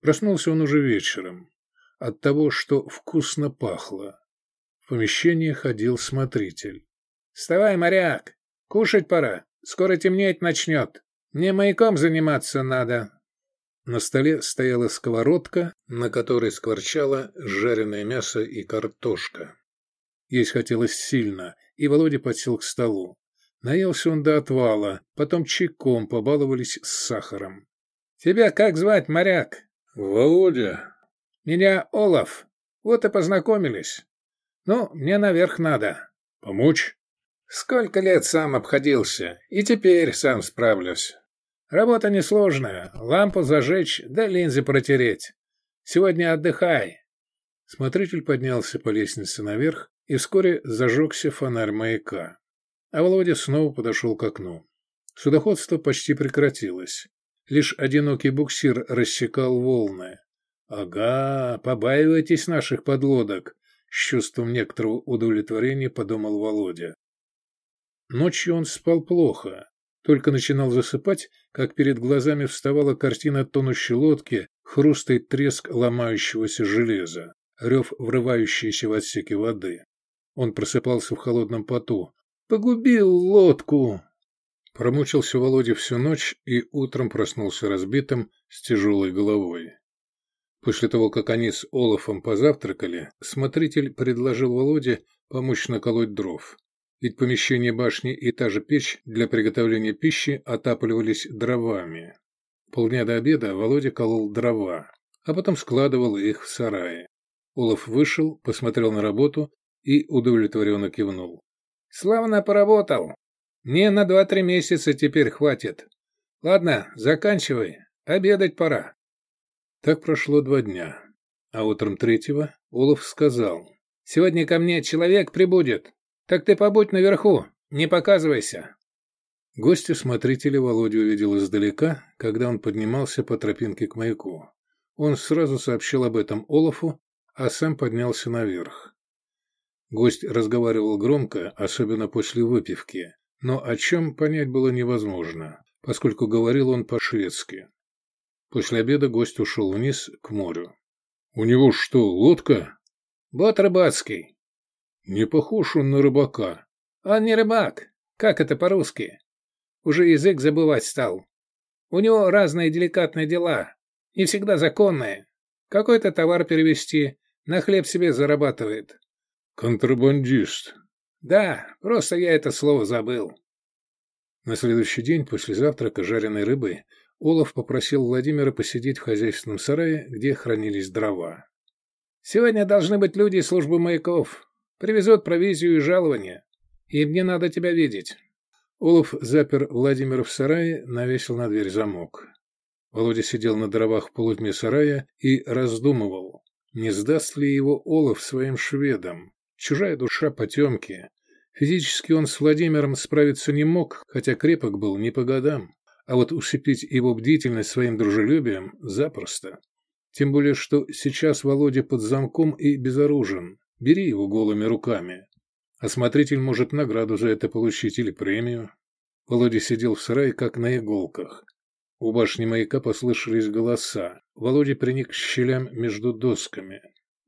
Проснулся он уже вечером. От того, что вкусно пахло. В помещении ходил смотритель. «Вставай, моряк! Кушать пора. Скоро темнеть начнет. Мне маяком заниматься надо». На столе стояла сковородка, на которой скворчало жареное мясо и картошка. Есть хотелось сильно, и Володя подсел к столу. Наелся он до отвала, потом чайком побаловались с сахаром. «Тебя как звать, моряк?» «Володя». «Меня Олаф. Вот и познакомились. Ну, мне наверх надо». «Помочь?» «Сколько лет сам обходился, и теперь сам справлюсь. Работа несложная. Лампу зажечь, да линзы протереть. Сегодня отдыхай». Смотритель поднялся по лестнице наверх, и вскоре зажегся фонарь маяка. А Володя снова подошел к окну. Судоходство почти прекратилось. Лишь одинокий буксир рассекал волны. «Ага, побаивайтесь наших подлодок», — с чувством некоторого удовлетворения подумал Володя. Ночью он спал плохо. Только начинал засыпать, как перед глазами вставала картина тонущей лодки, хруст и треск ломающегося железа, рев врывающейся в отсеки воды. Он просыпался в холодном поту. «Погубил лодку!» Промучился Володя всю ночь и утром проснулся разбитым, с тяжелой головой. После того, как они с Олафом позавтракали, смотритель предложил Володе помочь наколоть дров. Ведь помещение башни и та же печь для приготовления пищи отапливались дровами. Полдня до обеда Володя колол дрова, а потом складывал их в сарае. Олаф вышел, посмотрел на работу и удовлетворенно кивнул. «Славно поработал. Мне на два-три месяца теперь хватит. Ладно, заканчивай. Обедать пора». Так прошло два дня. А утром третьего Олаф сказал. «Сегодня ко мне человек прибудет. Так ты побудь наверху, не показывайся». Гостя смотрителя Володя увидел издалека, когда он поднимался по тропинке к маяку. Он сразу сообщил об этом Олафу, а сам поднялся наверх. Гость разговаривал громко, особенно после выпивки, но о чем понять было невозможно, поскольку говорил он по-шведски. После обеда гость ушел вниз к морю. «У него что, лодка?» «Бот рыбацкий». «Не похож он на рыбака». «Он не рыбак. Как это по-русски? Уже язык забывать стал. У него разные деликатные дела, не всегда законные. Какой-то товар перевести, на хлеб себе зарабатывает. Контрабандист. Да, просто я это слово забыл. На следующий день после завтрака жареной рыбы Олаф попросил Владимира посидеть в хозяйственном сарае, где хранились дрова. «Сегодня должны быть люди из службы маяков. Привезут провизию и жалование. И мне надо тебя видеть». Олаф запер Владимира в сарае, навесил на дверь замок. Володя сидел на дровах в полутьме сарая и раздумывал, не сдаст ли его Олаф своим шведам. Чужая душа потемки. Физически он с Владимиром справиться не мог, хотя крепок был не по годам. А вот усыпить его бдительность своим дружелюбием запросто. Тем более, что сейчас Володя под замком и безоружен. Бери его голыми руками. Осмотритель может награду за это получить или премию. Володя сидел в сарае, как на иголках. У башни маяка послышались голоса. Володя приник к щелям между досками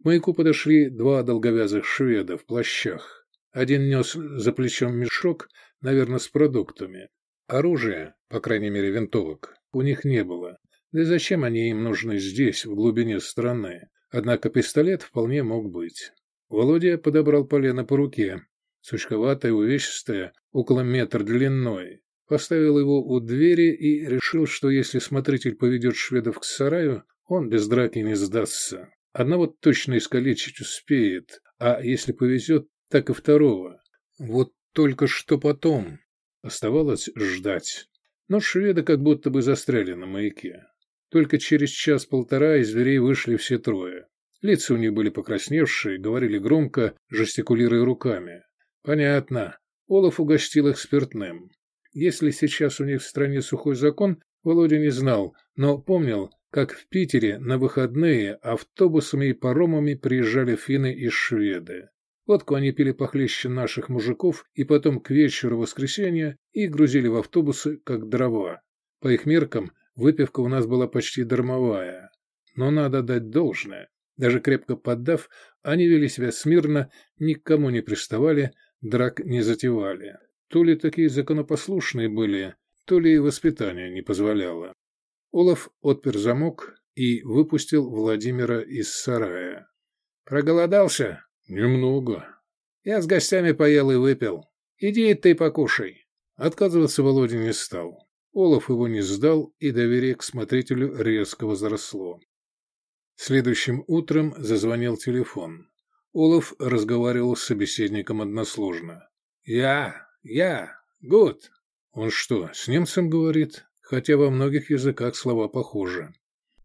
маяку подошли два долговязых шведа в плащах. Один нес за плечом мешок, наверное, с продуктами. Оружия, по крайней мере винтовок, у них не было. Да и зачем они им нужны здесь, в глубине страны? Однако пистолет вполне мог быть. Володя подобрал полено по руке, сучковатое, увесистое, около метра длиной. Поставил его у двери и решил, что если смотритель поведет шведов к сараю, он без драки не сдастся. Одного точно искалечить успеет, а если повезет, так и второго. Вот только что потом. Оставалось ждать. Но шведы как будто бы застряли на маяке. Только через час-полтора из дверей вышли все трое. Лица у них были покрасневшие, говорили громко, жестикулируя руками. Понятно. Олаф угостил их спиртным. Если сейчас у них в стране сухой закон, Володя не знал, но помнил, как в Питере на выходные автобусами и паромами приезжали финны и шведы. Водку они пили похлеще наших мужиков и потом к вечеру воскресенья и грузили в автобусы, как дрова. По их меркам, выпивка у нас была почти дармовая. но надо дать должное. Даже крепко поддав, они вели себя смирно, никому не приставали, драк не затевали. То ли такие законопослушные были, то ли и воспитание не позволяло. Олаф отпер замок и выпустил Владимира из сарая. «Проголодался?» «Немного». «Я с гостями поел и выпил. Иди ты покушай». Отказываться Володя не стал. Олаф его не сдал, и доверие к смотрителю резко возросло. Следующим утром зазвонил телефон. Олаф разговаривал с собеседником односложно. «Я, я, гуд». Он что, с немцем говорит? Хотя во многих языках слова похожи.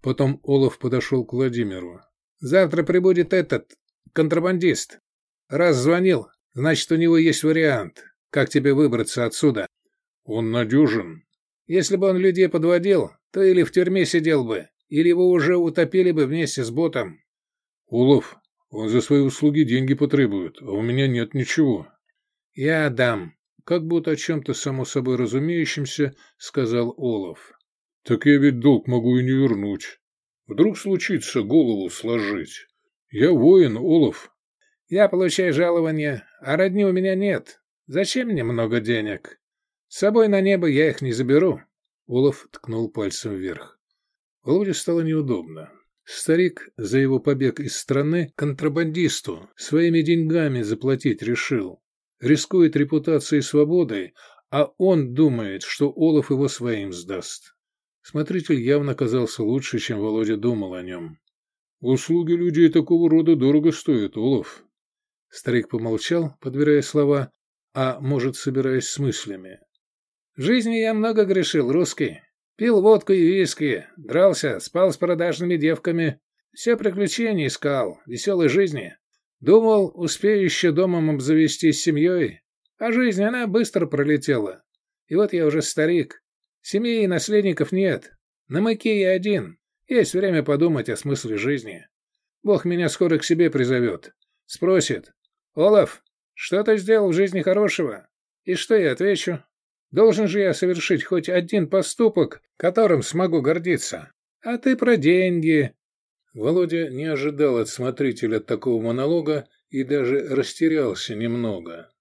Потом Олаф подошел к Владимиру. «Завтра прибудет этот, контрабандист. Раз звонил, значит, у него есть вариант. Как тебе выбраться отсюда?» «Он надежен». «Если бы он людей подводил, то или в тюрьме сидел бы, или его уже утопили бы вместе с ботом. Улов, он за свои услуги деньги потребует, а у меня нет ничего. Я дам. Как будто о чем-то само собой разумеющемся, сказал Олов. Так я ведь долг могу и не вернуть. Вдруг случится голову сложить. Я воин, Олов. Я получаю жалование, а родни у меня нет. Зачем мне много денег? С собой на небо я их не заберу. Олов ткнул пальцем вверх. Володе стало неудобно. Старик за его побег из страны контрабандисту своими деньгами заплатить решил. Рискует репутацией и свободой, а он думает, что Олаф его своим сдаст. Смотритель явно казался лучше, чем Володя думал о нем. «Услуги людей такого рода дорого стоят, Олаф». Старик помолчал, подбирая слова, а может, собираясь с мыслями. «В жизни я много грешил, русский. Пил водку и виски, дрался, спал с продажными девками. Все приключения искал, веселой жизни. Думал, успею еще домом обзавестись семьей. А жизнь, она быстро пролетела. И вот я уже старик. Семьи и наследников нет. На мыке я один. Есть время подумать о смысле жизни. Бог меня скоро к себе призовет. Спросит. «Олаф, что ты сделал в жизни хорошего?» И что я отвечу? Должен же я совершить хоть один поступок, которым смогу гордиться. А ты про деньги. Володя не ожидал от смотрителя такого монолога и даже растерялся немного.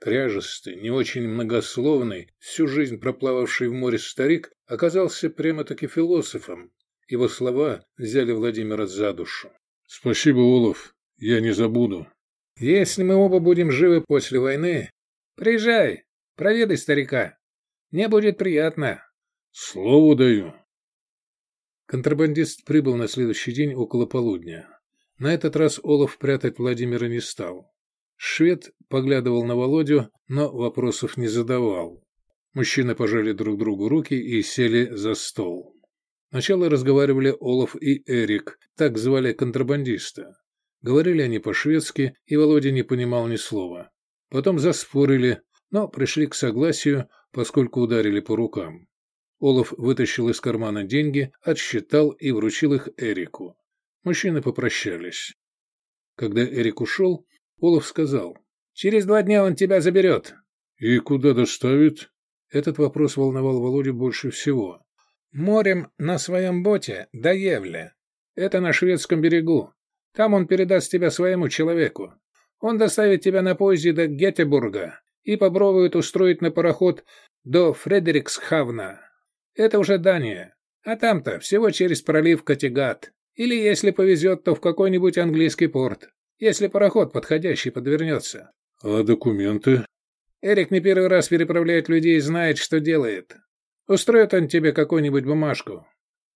Кряжестый, не очень многословный, всю жизнь проплававший в море старик оказался прямо-таки философом. Его слова взяли Владимира за душу. «Спасибо, Олаф, я не забуду». «Если мы оба будем живы после войны, приезжай, Проведай старика. Мне будет приятно. Слово даю. Контрабандист прибыл на следующий день около полудня. На этот раз Олаф прятать Владимира не стал. Швед поглядывал на Володю, но вопросов не задавал. Мужчины пожали друг другу руки и сели за стол. Сначала разговаривали Олаф и Эрик, так звали контрабандиста. Говорили они по-шведски, и Володя не понимал ни слова. Потом заспорили, но пришли к согласию, поскольку ударили по рукам. Олаф вытащил из кармана деньги, отсчитал и вручил их Эрику. Мужчины попрощались. Когда Эрик ушел, Олаф сказал, «Через два дня он тебя заберет». «И куда доставит?» Этот вопрос волновал Володю больше всего. «Морем на своем боте до Евля. Это на шведском берегу. Там он передаст тебя своему человеку. Он доставит тебя на поезде до Гетебурга, и попробуют устроить на пароход до Фредериксхавна. Это уже Дания. А там-то всего через пролив Категат. Или, если повезет, то в какой-нибудь английский порт. Если пароход подходящий подвернется. А документы? Эрик не первый раз переправляет людей и знает, что делает. Устроит он тебе какую-нибудь бумажку.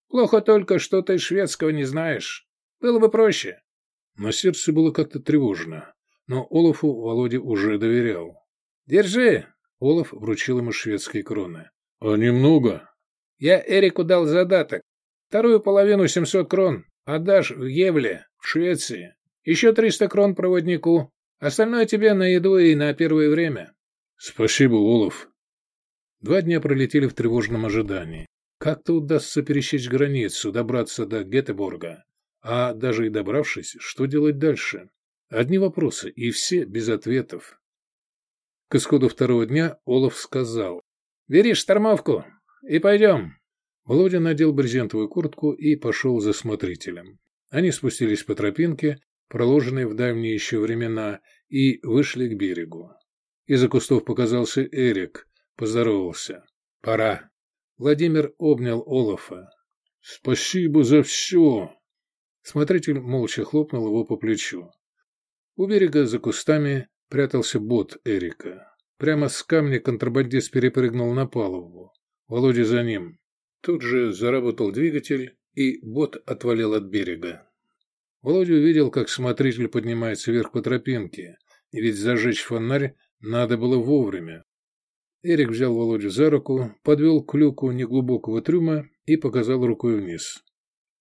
Плохо только, что ты шведского не знаешь. Было бы проще. На сердце было как-то тревожно, но Олафу Володя уже доверял. «Держи!» — Олаф вручил ему шведские кроны. «А немного?» «Я Эрику дал задаток. Вторую половину 700 крон отдашь в Евле, в Швеции. Еще 300 крон проводнику. Остальное тебе на еду и на первое время». «Спасибо, Олаф». Два дня пролетели в тревожном ожидании. Как-то удастся пересечь границу, добраться до Гетеборга. А даже и добравшись, что делать дальше? Одни вопросы, и все без ответов. К исходу второго дня Олаф сказал. «Бери штормовку и пойдем». Володя надел брезентовую куртку и пошел за смотрителем. Они спустились по тропинке, проложенной в давние еще времена, и вышли к берегу. Из-за кустов показался Эрик, поздоровался. «Пора». Владимир обнял Олафа. «Спасибо за все!» Смотритель молча хлопнул его по плечу. У берега за кустами прятался бот Эрика. Прямо с камня контрабандист перепрыгнул на палубу. Володя за ним. Тут же заработал двигатель, и бот отвалил от берега. Володя увидел, как смотритель поднимается вверх по тропинке, ведь зажечь фонарь надо было вовремя. Эрик взял Володю за руку, подвел к люку неглубокого трюма и показал рукой вниз.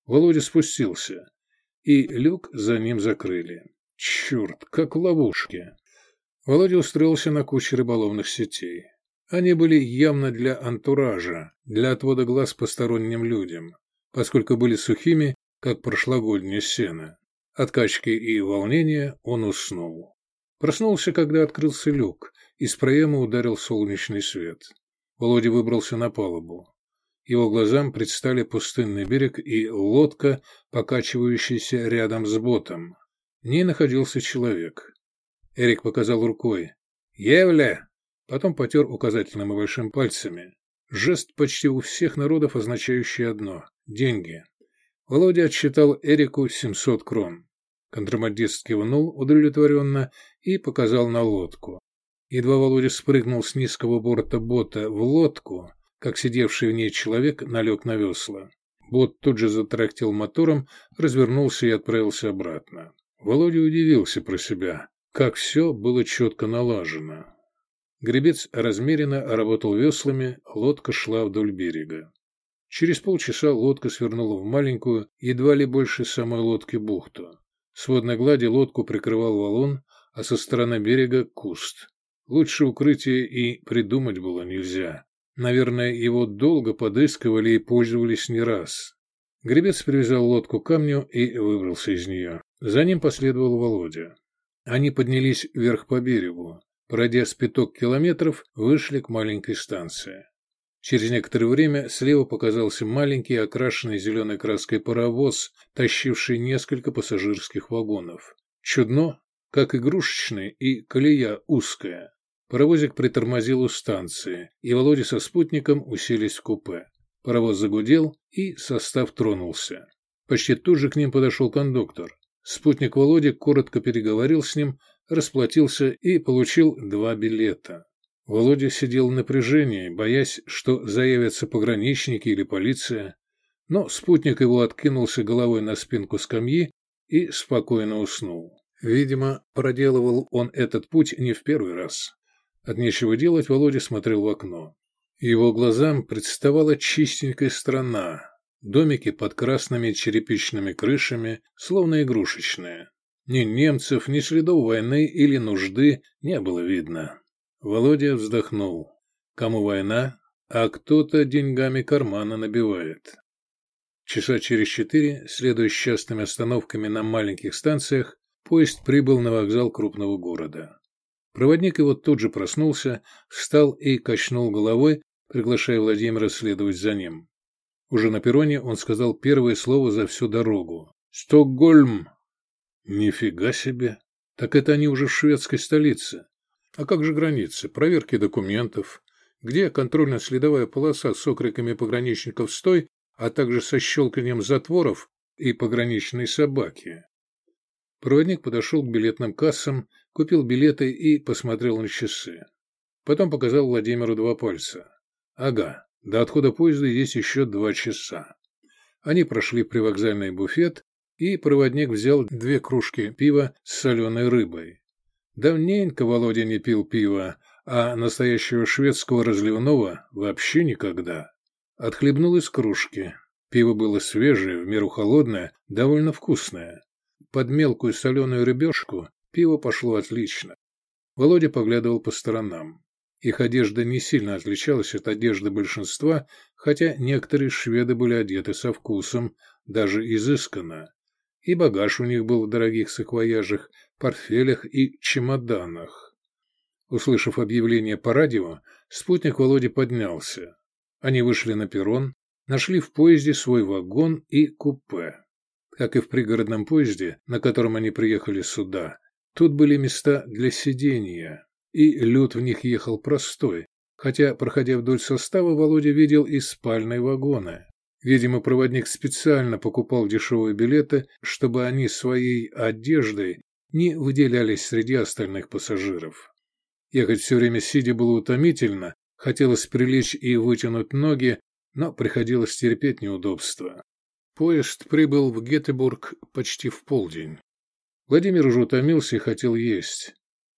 Володя спустился, и люк за ним закрыли. Черт, как в ловушке. Володя устроился на куче рыболовных сетей. Они были явно для антуража, для отвода глаз посторонним людям, поскольку были сухими, как прошлогоднее сено. От качки и волнения он уснул. Проснулся, когда открылся люк, из проема ударил солнечный свет. Володя выбрался на палубу. Его глазам предстали пустынный берег и лодка, покачивающаяся рядом с ботом. В ней находился человек. Эрик показал рукой. «Евля!» Потом потер указательным и большим пальцами. Жест почти у всех народов, означающий одно – деньги. Володя отсчитал Эрику 700 крон. Контрабандист кивнул удовлетворенно и показал на лодку. Едва Володя спрыгнул с низкого борта бота в лодку, как сидевший в ней человек налег на весла. Бот тут же затрактил мотором, развернулся и отправился обратно. Володя удивился про себя, как все было четко налажено. Гребец размеренно работал веслами, лодка шла вдоль берега. Через полчаса лодка свернула в маленькую, едва ли больше самой лодки бухту. С водной глади лодку прикрывал валун, а со стороны берега – куст. Лучше укрытия и придумать было нельзя. Наверное, его долго подыскивали и пользовались не раз. Гребец привязал лодку к камню и выбрался из нее. За ним последовал Володя. Они поднялись вверх по берегу. Пройдя с пяток километров, вышли к маленькой станции. Через некоторое время слева показался маленький, окрашенный зеленой краской паровоз, тащивший несколько пассажирских вагонов. Чудно, как игрушечный и колея узкая. Паровозик притормозил у станции, и Володя со спутником уселись в купе. Паровоз загудел, и состав тронулся. Почти тут же к ним подошел кондуктор. Спутник Володи коротко переговорил с ним, расплатился и получил два билета. Володя сидел в напряжении, боясь, что заявятся пограничники или полиция, но спутник его откинулся головой на спинку скамьи и спокойно уснул. Видимо, проделывал он этот путь не в первый раз. От нечего делать Володя смотрел в окно. Его глазам представала чистенькая страна, домики под красными черепичными крышами, словно игрушечные. Ни немцев, ни следов войны или нужды не было видно. Володя вздохнул. Кому война, а кто-то деньгами кармана набивает. Часа через четыре, следуя с частыми остановками на маленьких станциях, поезд прибыл на вокзал крупного города. Проводник его тут же проснулся, встал и качнул головой, приглашая Владимира следовать за ним. Уже на перроне он сказал первое слово за всю дорогу. «Стокгольм!» «Нифига себе! Так это они уже в шведской столице. А как же границы, проверки документов? Где контрольно-следовая полоса с окриками пограничников «Стой!», а также со щелканием затворов и пограничной собаки?» Проводник подошел к билетным кассам, купил билеты и посмотрел на часы. Потом показал Владимиру два пальца. Ага, до отхода поезда есть еще два часа. Они прошли привокзальный буфет, и проводник взял две кружки пива с соленой рыбой. Давненько Володя не пил пива, а настоящего шведского разливного вообще никогда. Отхлебнул из кружки. Пиво было свежее, в меру холодное, довольно вкусное. Под мелкую соленую рыбешку пиво пошло отлично. Володя поглядывал по сторонам. Их одежда не сильно отличалась от одежды большинства, хотя некоторые шведы были одеты со вкусом, даже изысканно. И багаж у них был в дорогих саквояжах, портфелях и чемоданах. Услышав объявление по радио, спутник Володи поднялся. Они вышли на перрон. нашли в поезде свой вагон и купе. Как и в пригородном поезде, на котором они приехали сюда, тут были места для сидения, и люд в них ехал простой, хотя, проходя вдоль состава, Володя видел и спальные вагоны. Видимо, проводник специально покупал дешевые билеты, чтобы они своей одеждой не выделялись среди остальных пассажиров. Ехать все время сидя было утомительно, хотелось прилечь и вытянуть ноги, но приходилось терпеть неудобства. Поезд прибыл в Гетебург почти в полдень. Владимир уже утомился и хотел есть.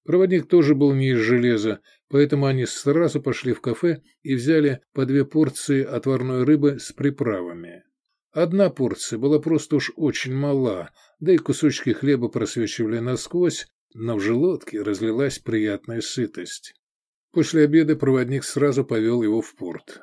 Проводник тоже был не из железа, поэтому они сразу пошли в кафе и взяли по две порции отварной рыбы с приправами. Одна порция была просто уж очень мала, да и кусочки хлеба просвечивали насквозь, но в желудке разлилась приятная сытость. После обеда проводник сразу повел его в порт.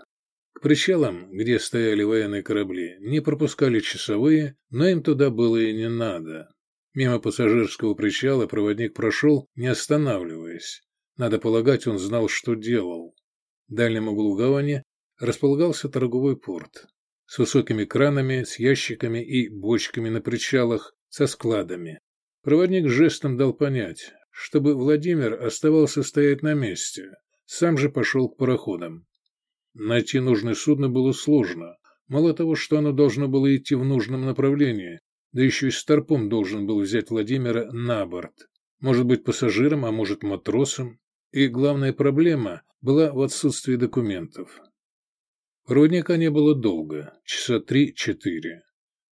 К причалам, где стояли военные корабли, не пропускали часовые, но им туда было и не надо. Мимо пассажирского причала проводник прошел, не останавливаясь. Надо полагать, он знал, что делал. В дальнем углу гавани располагался торговый порт с высокими кранами, с ящиками и бочками на причалах, со складами. Проводник жестом дал понять, чтобы Владимир оставался стоять на месте, сам же пошел к пароходам. Найти нужное судно было сложно. Мало того, что оно должно было идти в нужном направлении, да еще и Старпом должен был взять Владимира на борт. Может быть, пассажиром, а может, матросом. И главная проблема была в отсутствии документов. Проводника не было долго, часа три-четыре.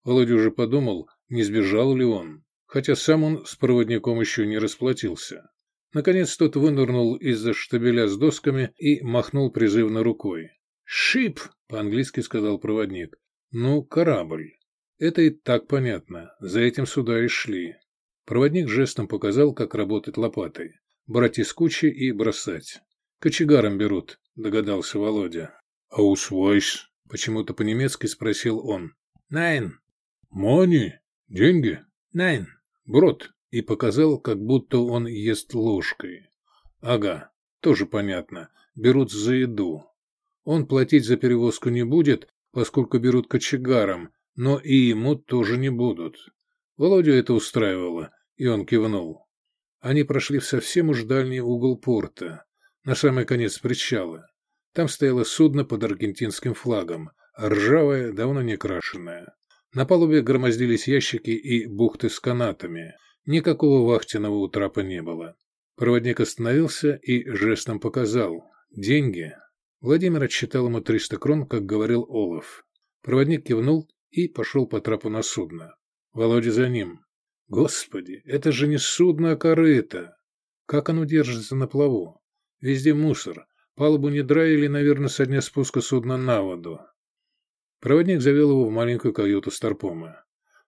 Володя уже подумал, не сбежал ли он, хотя сам он с проводником еще не расплатился. Наконец тот вынырнул из-за штабеля с досками и махнул призывно рукой. «Шип!» — по-английски сказал проводник. «Ну, корабль». Это и так понятно. За этим сюда и шли. Проводник жестом показал, как работать лопатой. Брать из кучи и бросать. Кочегаром берут, догадался Володя. «Аусвайс?» — почему-то по-немецки спросил он. «Nein». «Money? Деньги?» «Nein». «Brot» и показал, как будто он ест ложкой. Ага, тоже понятно. Берут за еду. Он платить за перевозку не будет, поскольку берут кочегаром, но и ему тоже не будут. Володю это устраивало, и он кивнул. Они прошли в совсем уж дальний угол порта, на самый конец причала. Там стояло судно под аргентинским флагом, ржавое, давно не крашеное. На палубе громоздились ящики и бухты с канатами. Никакого вахтенного утрапа не было. Проводник остановился и жестом показал. Деньги. Владимир отсчитал ему 300 крон, как говорил Олаф. Проводник кивнул и пошел по трапу на судно. Володя за ним. Господи, это же не судно, а корыто. Как оно держится на плаву? Везде мусор. Палубу не драили, наверное, со дня спуска судна на воду. Проводник завел его в маленькую каюту Старпома.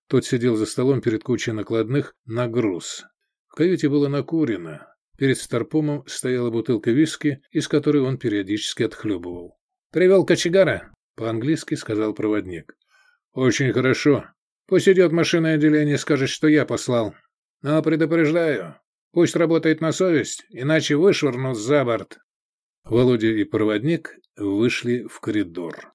Тот сидел за столом перед кучей накладных на груз. В каюте было накурено. Перед Старпомом стояла бутылка виски, из которой он периодически отхлебывал. «Привел кочегара», — по-английски сказал проводник. «Очень хорошо. Пусть идет машинное отделение и скажет, что я послал. Но предупреждаю, пусть работает на совесть, иначе вышвырнут за борт». Володя и проводник вышли в коридор.